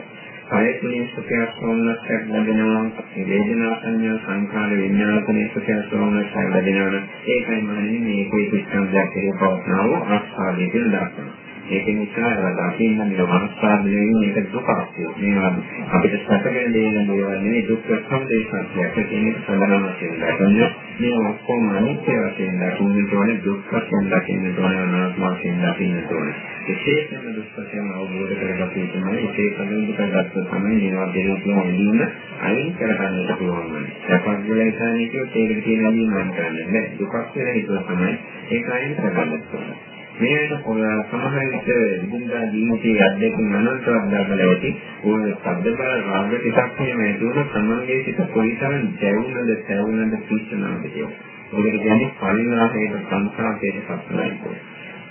Speaker 1: කායතුනේ සුඛයක් සෝමනස්යක් ලැබෙනවා. වේදනා සංඥා සංඛාර විඥානතුනේ සුඛයක් සෝමනස්යක් ලැබෙනවා. ඒකයි මන්නේ මේ කොයි ස්කන්ධයක් කියලා පවත්නා වූ ආස්වාදයේ කියලා දක්වනවා. ඒක නිසා දකින්න මේ මනස්පාදලේ මේක දුකක් මේවා අපිට සැකගෙන දෙන දේවල් නෙවෙයි දුක් සම්දේ සත්‍යයක් කියන එක සඳහන් වෙනවා. මේ ඔක්කොම අනිත්‍ය වශයෙන් දකින්න ඕනේ දුක් වශයෙන් දකින්න ඕනේ අනාත්ම වශයෙන් දකින්න ඕනේ. විශේෂයෙන්ම දුක් වශයෙන් අවබෝධ කරගන්න යුතුමයි. විශේෂයෙන්ම දුක ගත්තොත් තමයි මේවා දෙලොස්ම ඇලීම අයින් කරගන්නට පුළුවන්. සපක් වෙලා ඉස්සන්නේ කියොත් ඒකට තියෙන ඇලීම අයින් කරන්න බෑ. දුකක් වෙලා හිතුවා තමයි ඒක අයින් කරගන්න ඕනේ. මේකට සමහර විට විඳින්දා ජීවිතයේ අධ්‍යක්ෂ මනෝන්තරක් දාලා ඇති ඕන ශබ්ද බල රාග ටිකක් එහෙම ඇතුළු සමන්ගේ සිත කොයිතරම් දැවුනද තැවුනද පිස්සනවද කියලා. ඒකට කියන්නේ පරිණාමයේ සංස්කාරයේ සත්‍යයි කියලා.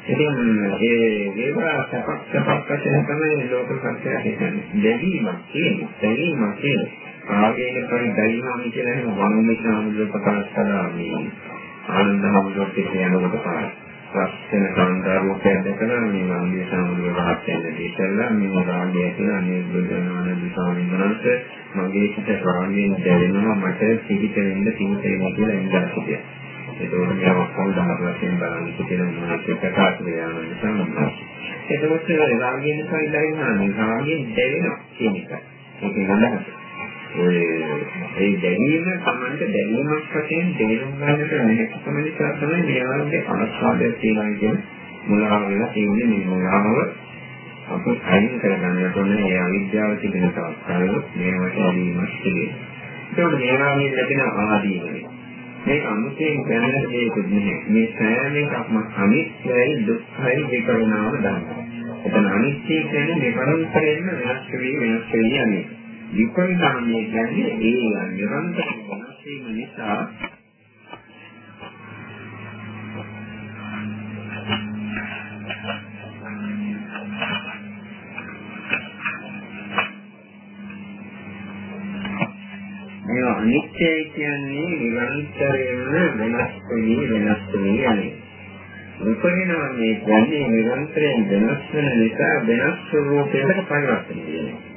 Speaker 1: ඉතින් ඒ ඒවා සපක් සපක් වශයෙන් තමයි ලෝක සත්‍යය හිතන්නේ. දෙවීමක් තියෙනවා. දෙවීමක් තියෙනවා. ආගේන පරිදයිමම කියලා එහෙම වනුමිසාමුල ප්‍රකාශ කරා මේ ආනන්ද හමුදුත් කියනකොට තමයි. ලක්ෂණ සංකාරෝපයක් දැකලා මේ මන්දිය සම්මුල රහතෙන් දෙකලා මේ රාගය කියලා නිර්බුද්ධනාන දිසාවෙන් වහන්සේ මගේ සිත රාගයෙන් දැවෙනවා මට පිළිත වෙන්න තින්තේනවා කියලා ඉඳලා සිටියා. ඒකෝට මේ ඔක්කොම දහස් වශයෙන් බලන්න කියන මොනවද ප්‍රකාශ කරන නිසා එතකොට රාගයෙන් සයිඩයින් නම් රාගයෙන් දැවෙනවා කියන එක. ඒක නේද? ඒ දැනීම සමන්ත දැනීමක් වශයෙන් තේරුම් ගන්නට නැතිකම නිසා තමයි මේ වගේ ආස්වාදයක් තියෙනවා කියන මුලාව වෙලා තියෙන්නේ මේ මුලාව අපි අයින් කරගන්නට ඕනේ ඒ අවිද්‍යාව තිබෙන තාක්කල් මේවට ඇලීමක් තියෙනවා. ඒකෝට මේ වගේ ලැබෙන ආදීනනේ. මේක අමුතෙන් දැනගන්න දෙයක් නෙමෙයි. මේ සෑම එකක්ම අනිත්‍යයි දුක්ඛයි විපරිණාම ධර්ම. එතන අනිත්‍ය කියන්නේ නිරන්තරයෙන්ම වෙනස් වෙවි වෙනස් වෙවි යන්නේ. විපරිණාමය කියන්නේ ඒ නිරන්තර වෙනස් වීම නිසා මේ අනිත්‍යය කියන්නේ නිරන්තරයෙන්ම වෙනස් වෙවි වෙනස් වෙවි යන්නේ. විපරිණාමය කියන්නේ නිරන්තරයෙන් වෙනස් වෙන නිසා වෙනස් ස්වરૂපයකට පරිවර්තනය වෙනවා.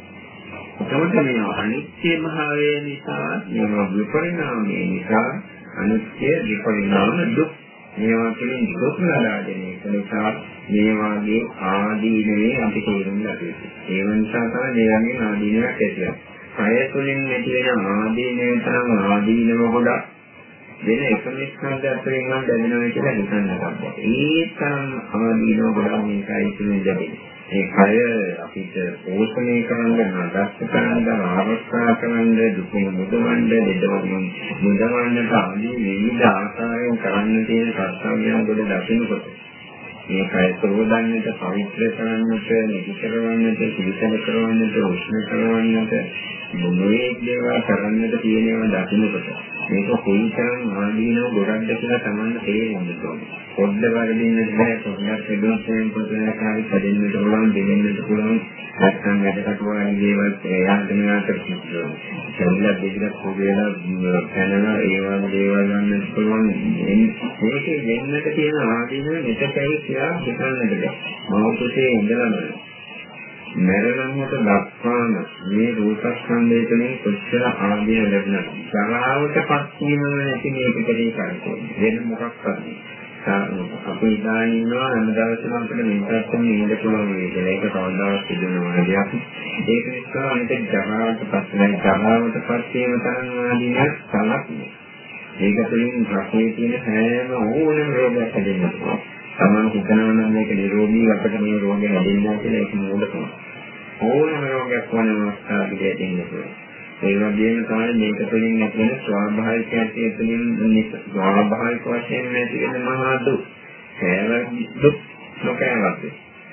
Speaker 1: එතකොට මේ අනිත්‍ය භාවය නිසා මේ විපරිණාමය නිසා අනිත්‍ය විපරිණාම දුක් මේවා කියන දුක් නඩාගෙන ඒක නිසා මේ වාගේ ආදීනවේ අපි තේරුම් ගත යුතුයි. ඒ නිසා තමයි මේ වගේ ආදීනයක් ඇතිවෙන්නේ. කය තුළින් ඇති වෙන ආදීනව තරම් ආදීනව ගොඩක් වෙන එකම ස්කන්ධයක් තුළින් නම් දැනෙනවා කියලා හිතන්න ගන්න. ඒ තරම් ආදීනව ගොඩක් මේකයි තුළින් දැනෙන්නේ. ඒ කය අපිට පෝෂණය කරන්න, නඩත්තු කරන්න, ආරක්ෂා කරන්න, දුකින් මුදවන්න, දෙදවමින් මුදවන්නට ආදී විවිධ ආකාරයෙන් කරන්න තියෙන කර්තව්‍යයන් වල දකින්නකොට මේ කය ප්‍රබෝධන්නට, පවිත්‍ර කරන්නට, නිදි කරවන්නට, සිහිතල කරවන්නට, උෂ්ණ කරවන්නට, මොනේ දේවල් කරන්නට තියෙනවා දකින්නකොට මේක කොයිතරම් ආදීනව ගොඩක්ද කියලා තමයි තේරෙන්න ඕනේ. පොඩ්ඩ වරදින්නත් බෑ පොඩ්ඩක් හදුවසෙන් පොඩ්ඩක් හරි හදෙන්නට පුළුවන් දෙන්නට පුළුවන් නැත්නම් වැඩකට වගේ දේවල් එයාට මෙයාට කිව්වොත් සෙල්ලක් දෙකක් පොඩේලා පැනලා ඒ වගේ දේවල් ගන්න පුළුවන් මේකේ වෙන්නට තියෙන ආදීනව මෙතකයි කියලා හිතන්නද බෑ. මෞතුසේ ඉඳලා මරණයට දක්වාම මේ රූපස්කන්ධය තුළින් කොච්චර ආදී ලැබුණාද? සරාවටපත් වීම නැති මේක පිළිදී කරන්නේ. වෙන මොකක්වත් අපි ඉඳන් ඉන්නවා හැම දවසම අපිට මේකත් නිඳ පුළුවන් වෙයි කියලා. ඒක කවදාවත් සිදු වෙන දෙයක්. ඒක නිසා අනිත් ජරාවටපත් වෙන ජරාවටපත් වීම තරම් ආදීනක් සලක් නෑ. ඒක තුළින් රසයේ තියෙන හැම ඕනම රෝගයක් හැදෙනවා. තමන් හිතනවා නම් මේක නිරෝගී අපිට මේ රෝගේ නැදෙන්නේ කියලා ඒක මූලිකම. ඕනම රෝගයක් වන අවස්ථාවකදී දෙන්න පුළුවන්. ඒ වගේම තමයි මේක තුළින් ඇති වෙන ස්වාභාවික ඇති තුළින් ස්වාභාවික වශයෙන් නැති වෙන මහා දුක්. ඒවත් දුක් නොකෑවත්.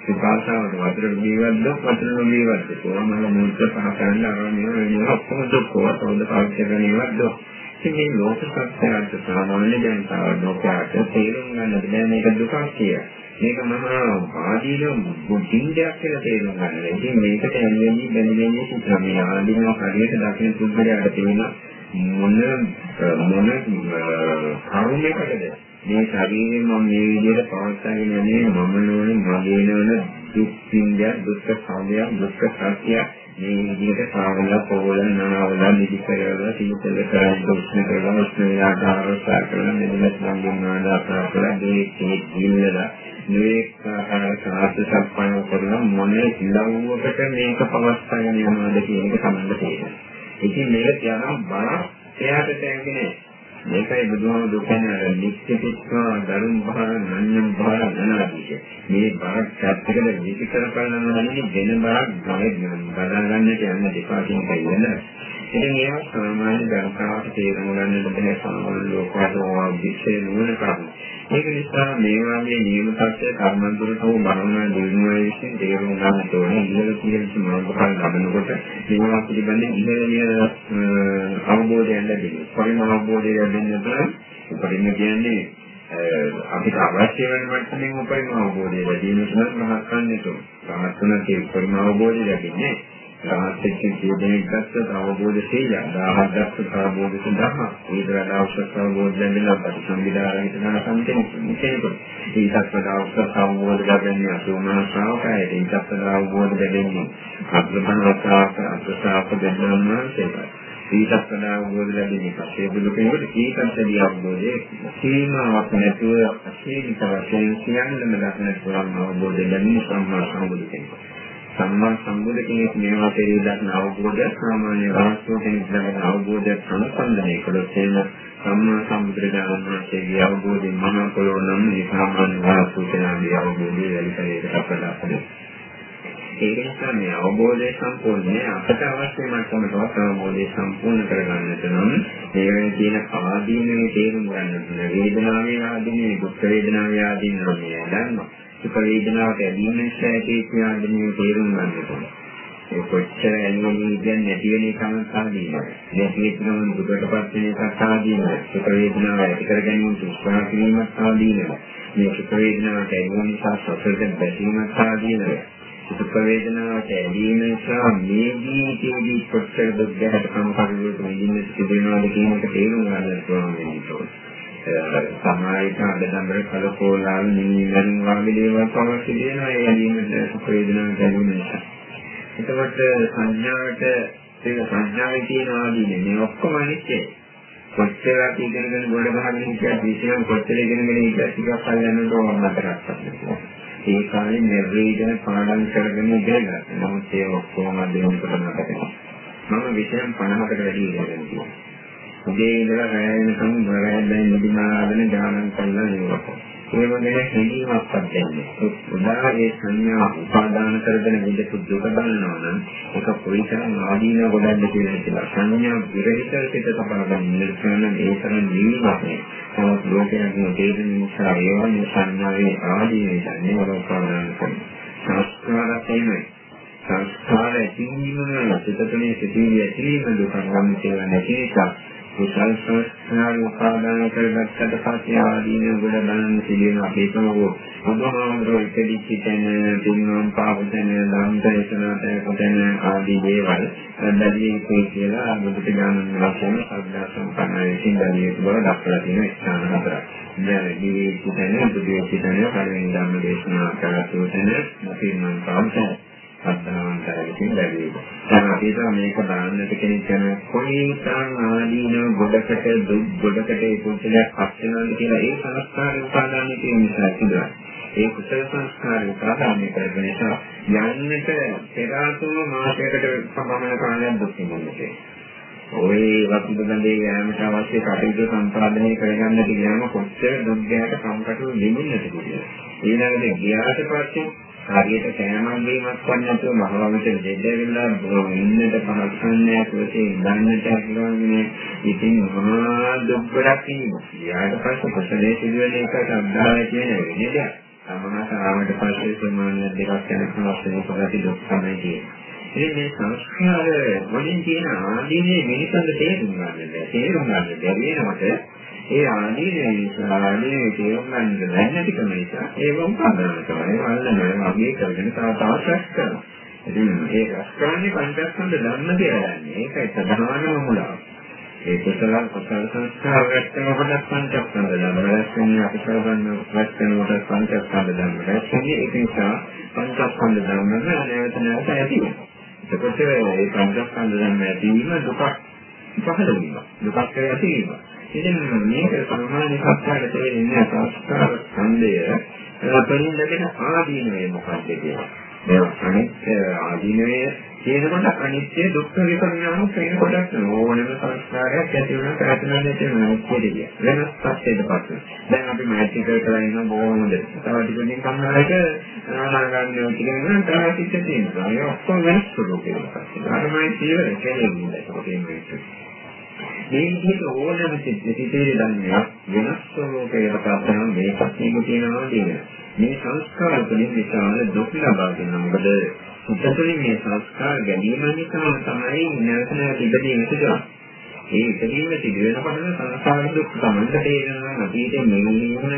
Speaker 1: විපාසාවට වතුර ජීවත් දුක් වතුර ජීවත් කොහොමද මුල්ක පහ කරන්න ආරම්භ වෙනවා ඔක්කොම දුක් කොහොමද පාවිච්චි කරන්නේවත් දුක්. ඉතින් මේ ලෝක සත්‍යයන්ට සාමාන්‍ය ජනතාව ලෝකයට තේරුම් ගන්නද බෑ මේක දුකක් කියලා. මේක මහා ආදීන බුද්ධින්දයක් කියලා තේරුම් ගන්න. ඉතින් මේකට ඇලෙන්නේ බැඳෙන්නේ සිතා මේ ආදීන හරියට දකින පුද්ගලයාට තියෙන මොන මොන කර්මයකටද මේ ශරීරය මම මේ විදිහට පවත්වාගෙන යන්නේ මම නෝනේ මගේ නෝන දුක් විඳියක් දුක් සාමයක් දුක් සත්‍යයක් මේ විදිහට කාවල පොවල නාවල නිදි කරලා සීතල කරලා උෂ්ණ කරලා උෂ්ණ ආකාරසා කරලා මෙලෙස සම්බන්ධ ආදාසා කරලා මේ කිල්ලලා මේ ආකාර සාස්ත්‍ය සම්පන්න කරලා මොනේ ඉලව්වකට මේක පවස්සගෙන යනවාද කියන එක තමයි තේරෙන්නේ. ඉතින් මේක කියනවා බරක් එයාට තැන්ගෙන මේකයි බුදුහාමුදුරු කියන්නේ අර නිත්‍යපිස්වා දරුම් බහර නන්නම් බහර නනාදී. මේ බරක් පැත්තකට විචිකර කරනවා නෙවෙයි වෙන බරක් ගමේ බදා ගන්නට යන දෙපාටින් කියනවා. ඉතින් ඒවා සාමාන්‍ය ජනතාවට තේරුම් ගන්නට බැහැ සාමාන්‍ය ලෝකවලෝ විශ්ේ නුවණ කරන්නේ. ඒක නිසා මේ වගේ නියම තත්ත්වය කර්මන්තරතෝ භවනා දිනුවේ විසින් තේරුම් ගන්න ඕනේ. ඉහළ තියෙන මාර්ගඵල ලබනකොට මේවා පිළිබඳ ඉහළ අවබෝධයක් ලැබෙනවා. පරිම අවබෝධය ලැබෙන්නට උපරිම කියන්නේ අපිට අවශ්‍ය වෙන මට්ටමින් උපරිම අවබෝධය ලැබීම තමයි රහත් වන්නේතු. රහත් වෙනකේ උපරිම අවබෝධය ලැබෙන්නේ රහත් වෙච්ච ජීවිතයක් ගත්ත අවබෝධ සීලය. දහහක් ගත්ත අවබෝධ සඳහා ඊදර අවශ්‍ය අවබෝධ ලැබෙනවා ප්‍රතිසංවිධාරහිත කරන සම්පූර්ණ කෙනෙකුට. ඊටත් වඩා අවශ්‍ය අවබෝධ ලැබෙන්නේ අසෝමන ශ්‍රාවකයට. ඊටත් වඩා අවබෝධ ලැබෙන්නේ අග්‍රමන ශ්‍රාවක අග්‍රශ්‍රාවක දෙන්නාම සේවයි. ඊටත් වඩා අවබෝධ ලැබෙන්නේ පස්සේ බුදු කෙනෙකුට ඊටත්දී අවබෝධය සීමාවක් නැතුව අසීමිත වශයෙන් සියල්ලම දක්නට පුළුවන් අවබෝධය ලැබෙන සම්මා සම්බුදු කෙනෙකුට. සම්මා සම්බුදු කෙනෙක් මේවා පෙරේ දක්න අවබෝධය සාමාන්‍ය රහස්‍ය කෙනෙක් දක්න අවබෝධය සම්සන්දනය කළොත් එන සම්මා සම්බුදුරජාණන් වහන්සේගේ අවබෝධය මහා පොළොව නම් මේ සාමාන්‍ය රහස්‍ය කෙනාගේ අවබෝධය වැඩි පරිදි අපට ඒක නිසා මේ අවබෝධය සම්පූර්ණයි අපට අවශ්‍ය මට්ටමට අවබෝධය සම්පූර්ණ කරගන්නට නම් මේ වෙන තියෙන ආදීනවේ තේරුම් ගන්නට වේදනාවේ ආදීනේ දුක් වේදනාවේ ආදීනේ දන්නවා සුඛ වේදනාවට ඇදීම නිසා ඇති ආදීනේ තේරුම් ගන්නට ඒ කොච්චර ඇලෙන්නේ කියන්නේ නැති වෙන එකම සාදීනයි. නැති වෙනම දුකටපත් වෙන එකක් සාදීනයි. සුඛ වේදනාව ඇති කර ගැනීම උත්සාහ කිරීමක් සාදීනයි. මේ සුඛ වේදනාවට ඇලෙන නිසා සසරට බැසීමක් සාදීනයි. සුඛ වේදනාවට ඇලීම නිසා මේ ජීවිතයේදී කොච්චර දුක් ගැට සම්පූර්ණව විඳින්න සිදුවෙනවද කියන එක තේරුම් ගන්න පුළුවන් වෙනවා. සමාජික අඩදම්බර කලකෝලාල් නිවිමරින් වගේ දේවල් තමයි සිදුවෙනවා ඒ ඇලීමට සුඛ වේදනාවට ඇලීම නිසා. එතකොට සංඥාවට ඒ සංඥාවේ තියෙන ආදීනේ මේ ඔක්කොම අනිත්‍යයි. කොච්චර අපි ඉගෙනගෙන ගොඩ ගහගෙන හිටියත් විශේෂයෙන් කොච්චර ඉගෙනගෙන හිටියත් ටිකක් කල් යනකොට ඕන නැතරක් නැහැ. ඒ කාලේ නිර්වේදන පාඩම් කරගෙන ඉගෙන ගත්තා. නමුත් ඒ ඔක්කොම දෙන්නකොට මතක මම විෂයන් 50කට වැඩි ඉගෙන ගන්නවා. උදේ ඉඳලා රැය වෙනකම් රැය දැන් නිදිමාගෙන ඥානන් කරලා ඉන්නවා. ඒ වගේ හැඟීමක්වත් දෙන්නේ. උදා ඒ සංඥා උපාදාන කරගෙන විදතු දුක බලනවා නම් ඒක කොයිතරම් ආදීන ගොඩක්ද කියලා හිතලා සංඥා විරහිත සිත තබා ගන්න ඉන්න ඒ තරම් නිවීමක් නේ. නමුත් ලෝකයේ තේරෙන නිසා ඒවා මේ සංඥාවේ ආදීන නිසා නේද උපාදාන කරන්නේ. සංස්කාරයෙන් සංස්කාර ඇතිවීම සිත තුළින් සිටින ඇතිවීම දුක ගන්න කියලා නැති නිසා කුසල් සංස්කාර උපාදාන කරගත්තට පස්සේ ආදීන ගොඩ බලන්න සිදුවෙන අපේ තමෝ බුදුහාමුදුරුවෝ ඉතිරිච්ච තැන පින්නම් පාවතන ධම්මදේශනාට කොටන ආදී දේවල් බැදී යුතුයි කියලා බුදු දානන් වශයෙන් සද්ධා සම්පන්න විසින් බැදී යුතු බව දක්වලා තියෙන ස්ථාන හතරක්. දැන් මේ සිතන බුදු සිතන පළවෙනි ධම්ම දේශනා කරලා තියෙන පින්නම් පාවතන අත්දැකීම් ලැබෙයි. දැන් අපි මේක බලන්නට කෙනෙක් යන කොයිතරම් ආදීන ගොඩකට දුක් ගොඩකට ඒ කුසලයක් අත්වෙනවද කියලා ඒ සංස්කාරය උපාදානයේ තියෙන නිසා සිදුවයි. ඒ කුසල සංස්කාරය උපාදානය කරගෙන නිසා යන්නට පෙර ආතුම මාසයකට සමාන කාලයක් දුක් විඳින්නේ. ඔය වතුබඳේ යෑමට අවශ්‍ය කටයුතු සම්පාදනය කරගන්නට ගියාම කොච්චර දුක් ගැට කම්කටොළු දෙමින්නද කියලා. ඊළඟට ගියාට පස්සේ හරියට කෑමක් බීමක් වත් නැතුව මහවමට දෙදෙවිලා ඉන්නට පහසුන්නේ නැතුවසේ ඉඳන්නට හැකියාවන්නේ ඉතින් මහා දුක් ගොඩක් ඉන්නවා. ඊට පස්සේ කොටලේ සිදුවෙන එක සම්දාය කියන වෙන්නේ දෙයක්. සමහර සාමයට පස්සේ සමාන දෙකක් යනකම් අපේ පොඩි දුක් තමයි තියෙන්නේ. ඉතින් මේ සංස්කාර වලින් තියෙන ආදීනේ මිනිස්සුන්ට තේරුම් ගන්න බැහැ. තේරුම් ගන්න බැරි වෙනකොට ඒ ආදීනේ නිසා ආදීනේ තේරුම් ගන්න බැහැ නැතිකම නිසා ඒව උපාදාන තමයි අල්ලන වගේ කරගෙන තව තවත් රැස් කරනවා. ඉතින් ඒ රැස් කරන්නේ පංචස්කන්ධ ධර්ම කියලා යන්නේ. ඒකයි ප්‍රධානම මුලාව. ඒ කුසල කුසල සංස්කාර රැස් කරනකොට පංචස්කන්ධ ධර්ම රැස් වෙන්නේ අකුසල ගන්න රැස් කරනකොට පංචස්කන්ධ ධර්ම රැස් වෙන්නේ ඒක නිසා පංචස්කන්ධ ධර්ම නැවත නැවත ඇති වෙනවා. එතකොට මේ පංචස්කන්ධ ධර්ම ඇතිවීම දුක පහළ වීම. දුකක් ඇතිවීම. ඉතින් මේක සාමාන්‍ය සත්‍යයට තේරෙන්නේ සංස්කාර ඡන්දය අපරින් ලැබෙන ආදීනවේ මොකක්ද කියලා. මේ අනිත්‍ය ආදීනවේ කියනකොට අනිත්‍ය දුක්ඛ විපරිණාම කියන කොටස් ඕනම සංස්කාරයක් ඇති වෙන ප්‍රයත්න නැති වෙන කෙරෙහිය. වෙනස් පැත්තකට පස්සේ. දැන් අපි මෛත්‍රී කරලා ඉන්න බොහොම හොඳ. තව ටිකකින් කම්මලක ආනාගාමී කියන තව සිත් තියෙනවා. ඒ ඔක්කොම වෙනස් ස්වරූපයකට පස්සේ. අර මෛත්‍රී වල කෙරෙන්නේ ඒක මේ විදිහට ඕනෑම සිතිවිලි ධර්මයක් වෙනස් ස්වභාවයකට පස්සෙන් මේකත් මේක තියෙනවා කියන්නේ. මේ සංස්කාර තුළින් විශාල දුක් ලබා දෙනවා. මොකද සිතතුළින් මේ සංස්කාර ගැනීම නිසා තමයි නැවත නැවත ඉපදීම සිදුවන්නේ. ඒ ඉපදීම සිදු වෙනකොට සංස්කාර දුක් තමයි තේරෙනවා. අතීතේ මෙන්න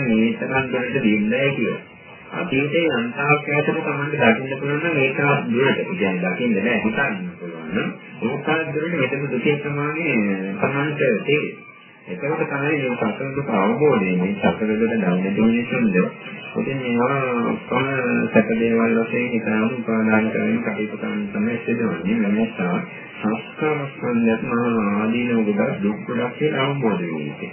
Speaker 1: මේ තරම් දෙයක් දෙන්නේ කියලා. අතීතයේ අන්තාවකයට තමයි දකින්න පුළුවන් නම් ඒක දුරට කියන්නේ දකින්න බෑ හිතන්න පුළුවන්. ඒකාත් දුරට මෙතන දුකේ ප්‍රමාණය සමානට තේරෙයි. එතකොට තමයි මේ සතර දුක අවබෝධය මේ සතර දුක දැනෙන දෙන්නේසුන්ද. ඉතින් මේවා කොහොම සැප දේවල් වශයෙන් හිතාම උපාදාන කරගෙන කටයුතු කරන තමයි සිදුවන්නේ. මේ නිසා සංස්කාර ස්කන්ධයත් මහා ආදීනව ගොඩක් දුක් ගොඩක් කියලා අවබෝධ වෙන්නේ.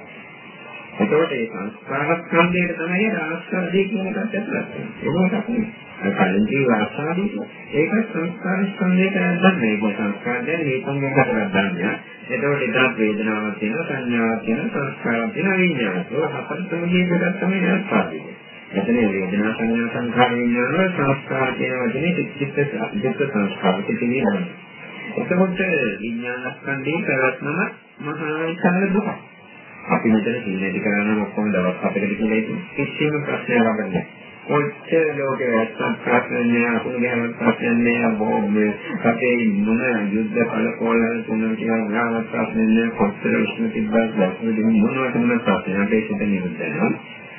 Speaker 1: එතකොට ඒ සංස්කාර ස්කන්ධයට තමයි ආස්වාදයේ කියන එකත් ඇතුළත් වෙන්නේ. ඒකක් නෙවෙයි. කලින් කිව්ව ආස්වාදයේ ඒක සංස්කාර ස්කන්ධයට දැන් මේක සංස්කාරයෙන් මේකෙන් හතරක් ගන්නවා. එතකොට ඉතින් වේදනාවක් තියෙනවා, සංඥාවක් තියෙනවා, සංස්කාරයක් තියෙනවා, විඤ්ඤාණයක්. ඒක හතර තුනේ එකක් තමයි ආස්වාදයේ. එතන වේදනා සංඥා සංඛාර විඤ්ඤාණ සංස්කාර කියන වචනේ චිත්ත චිත්ත සංස්කාර පිටිනේ. එතකොට විඤ්ඤාණ ස්කන්ධේ ප්‍රවත්නම මහා විශාල දුකක්. අපි මෙතන සීලෙදි කරන්නේ ඔක්කොම දවස් හතකට කියලා ඉතින් කිසිම ප්‍රශ්නයක් නැහැ. කොච්චර ලෝකේ වැස්සක් ප්‍රශ්න නෑ අකුණු ගහනත් ප්‍රශ්න නෑ බොහොම අපේ මොන යුද්ධ කලකෝල තුන කියලා ගානත් ප්‍රශ්න නෑ කොච්චර උෂ්ණ තිබ්බත් දැක්ම මොනවද මොන ප්‍රශ්න අපේ සිත නිරුද්ධ වෙනවා.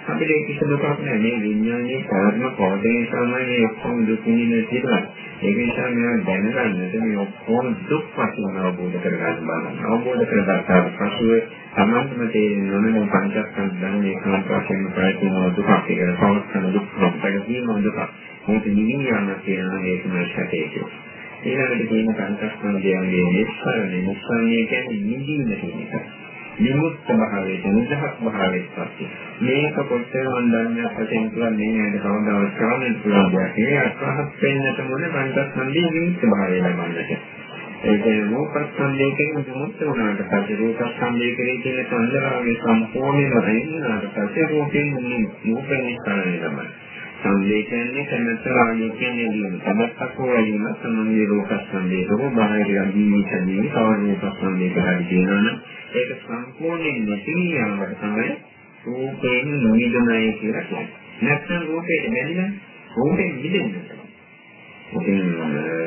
Speaker 1: අපිට කිසි දුකක් නැහැ. මේ විඥානයේ කර්ම පොඩේ තමයි ඔක්කොම දුක් විඳින තියෙනවා. ඒක නිසා මේවා දැනගන්නට මේ ඔක්කොම දුක් වශයෙන් අවබෝධ කරගන්න බලන්න. අවබෝධ කරගත්තාට පසුව සමාන්තම තේරෙන නොනම පංචස්කන්ධ ධර්මයේ කාන්ත වශයෙන් ප්‍රයත්න දුකක් කියලා පවස්කන දුක් ප්‍රත්‍යක්ෂීම දුක. මේක නිවින යන කියන හේතුම සැකේක. ඊළඟට කියන පංචස්කන්ධයන්ගේ නිස්සාරණය නිස්සාරණය කියන්නේ නිදීම කියන එක. විමුක්ත භාවයට නිදහස් භාවයට පස්සේ මේක කොච්චර වන්දනයක් වශයෙන් පුළුවන් මේ නේද කවදාවත් කරන්න පුළුවන් දෙයක්. ඒ අත්හත් වෙන්නට මොන පංචස්කන්ධයේ විමුක්ත භාවය ලබන්නට. ඒක රූපස්කන්ධයෙන් විමුක්ත වුණාට පස්සේ රූපස්කන්ධයේ කියන සංදරාගේ සම්පූර්ණයෙන්ම අයින්නාට පස්සේ රූපයෙන් රූපෙන් නිස්සාරණය ලබනවා. සංවේදනයේ කැමැත්ත රාගය කියන්නේ දින තමස්සක් හොයීම සම්මේ රූපස්කන්ධයේ රූප බාහිර ජීවිතයේ කවර රූපස්කන්ධයක හරි කියනවනම් ඒක සම්පූර්ණයෙන් නැති යනකොට තමයි රූපයෙන් නොමිදනයි කියලා කියන්නේ. නැත්නම් රූපයට බැඳිලා රූපයෙන් මිදෙන්නේ. ඉතින්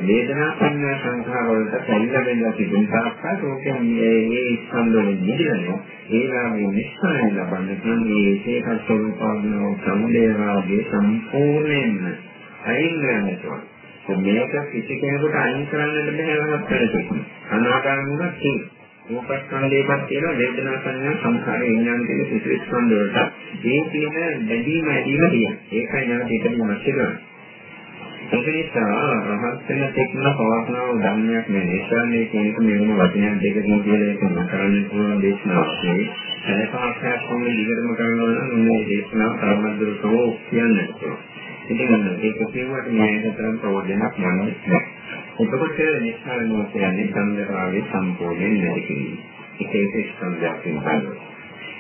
Speaker 1: වේදනා සංඥා සංඛාර වලට සැලලා වෙනවා තිබෙන තාක්කල් රූපයෙන් මේ ස්කන්ධවලින් මිදෙනවා. ඒලාගේ නිස්සාරය ලබන්න නම් මේ ඒකත් ස්වરૂපවල සම්දේවාගේ සම්පූර්ණයෙන්ම අයින් වෙනවා. මේක කිසි කෙනෙකුට අයින් කරන්නට බැහැ වුණත් පෙරට. අනාගාමීවත් තියෙනවා. රූපස්කන්ධයපත් තියෙන වේදනා සංඥා සංඛාර විඥාන කියන සිසු ස්කන්ධ වලට මේ තියෙන බැඳීම ඇදීම තියෙන. ඒකයි නැවත ඒකම නැතිවෙන්නේ. ඒක නිසා රහත් වෙන තෙක්න පවස්නාව ධර්මයක් නෙවෙයි. ඒසන්නේ කියන එක මෙවන වචනයක් දෙකකින් කියලා ඒක කරන්න පුළුවන් දේශනාවක් නෙවෙයි. සැලකාක්ෂයක් වගේ දිගටම කරනවා නම් මේ දේශනාව කර්මද්දරතෝ කියන්නේ. ඉතින් ඒක කියුවට මේ හතරම් ප්‍රෝධනක් නැහැ. එතකොට නිස්සාරණය කියන්නේ සංදරාවේ සම්පූර්ණයෙන් නැති කිරීම. ඒක ඒක ස්කන්ධයක් වෙනවා.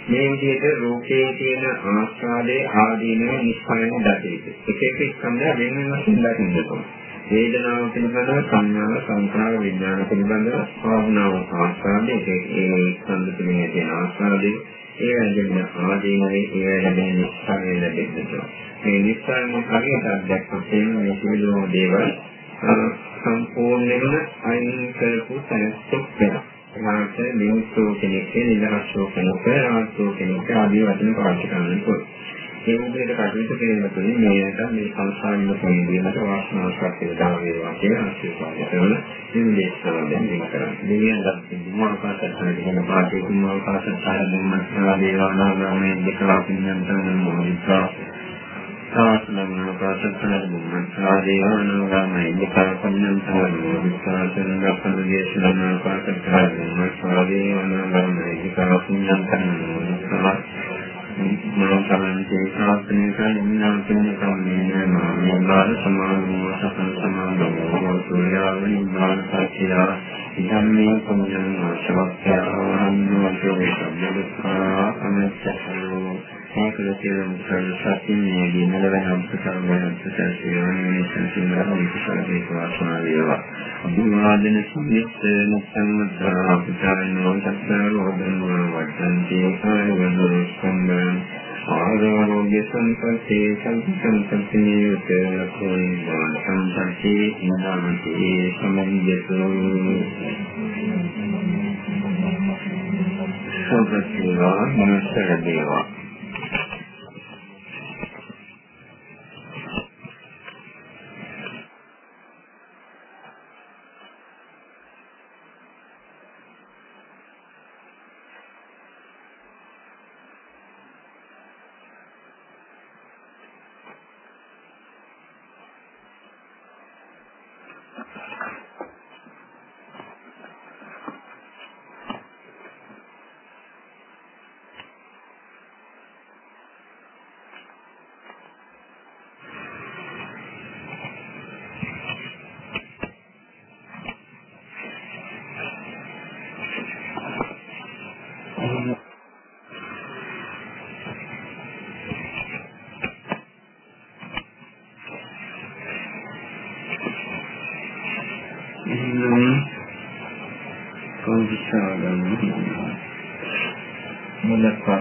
Speaker 1: මේ විදිහට රූපයේ තියෙන ආස්වාදයේ ආදීනව නිස්සාරණ දකිත. එක එක ස්කන්ධය වෙන වෙන වශයෙන් දකින්නකොට. වේදනාව පිළිබඳව සංඥාව සංකාර විඥාන පිළිබඳව භාවනාව ආස්වාදයේ ඒ ස්කන්ධ පිළිබඳ තියෙන ආස්වාදයේ ඒ වගේම ආදීනවේ ඒ වගේම නිස්සාරණය ලැබෙනවා. මේ නිස්සාරණ හරියට දැක්කොත් මේ සියලුම දේවල් සම්පූර්ණයෙන්ම අයින් කරපු තැනක් වෙනවා. ඒකට මිනිස්සු කෙනෙක් නිදහස්ව කෙනෙක් රාජ්‍යෝ කෙනෙක් ආදී වචන පාවිච්චි කරන්න පුළුවන්. ඒ විදිහට කටයුතු කිරීම තුළින් මේකට මේ සංසාරික පරිදීමට වාසනාවක් ලැබෙනවා වේවා කියලා ආශිර්වාද කරන මේ දේශනාව දැන් දෙන්න කරන්නේ. දෙවියන්ට දිනවකාශයෙන් කියන පාඩේ දිනවකාශයෙන් දෙන්න දේවා නාමයෙන් දෙකලා පින්නන් තන මොනිකා සාසනං ප්‍රාසත්තන බුද්ධ සාදේවානුගාමයි විකාපන්නං සමනෝ විස්වාසන ගප්පන දේශනං පාසත්තන සාදේවානුගාමයි විකාපන්නං සමනෝ මම සමන්තේ ශාස්ත්‍රණය කරන්නේ කියන කම්මේ නම මේ බාල සමානෝ සකල සමානෝ සූර්යාවනි බාල සත්‍යය ධම්මේ පුඤ්ඤං සවක්ඛ්‍යාවරන්නෝ සම්බුද්ධා අනුච්චතෝ මේකල කියන සත්‍යයේ දිනවන අම්පසල් වෙන අම්පසල් කියන මිනිස්සුන් සිංහල විශ්වාසයේ වාසනාව වේවා. අභිවාදන සම්මිත් මුක්තං අපචාරණෝ සත්‍යරෝ බන්වන වත්තන්ති කාය වන්දන සම්බන් ආරෝග්‍ය සම්පත්තේ සම්පත්තේ නියුතේ සම්පත්තේ ඉන්දාමති සමන්ජසෝ සෝපතිවා මනසර දේවා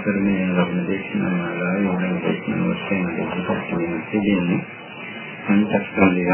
Speaker 1: මුලක් පාතරමේ ලබන දේශනාවල යෝන දේශනාව වශයෙන් දෙකක් තියෙනවා. පංචස්කන්ධය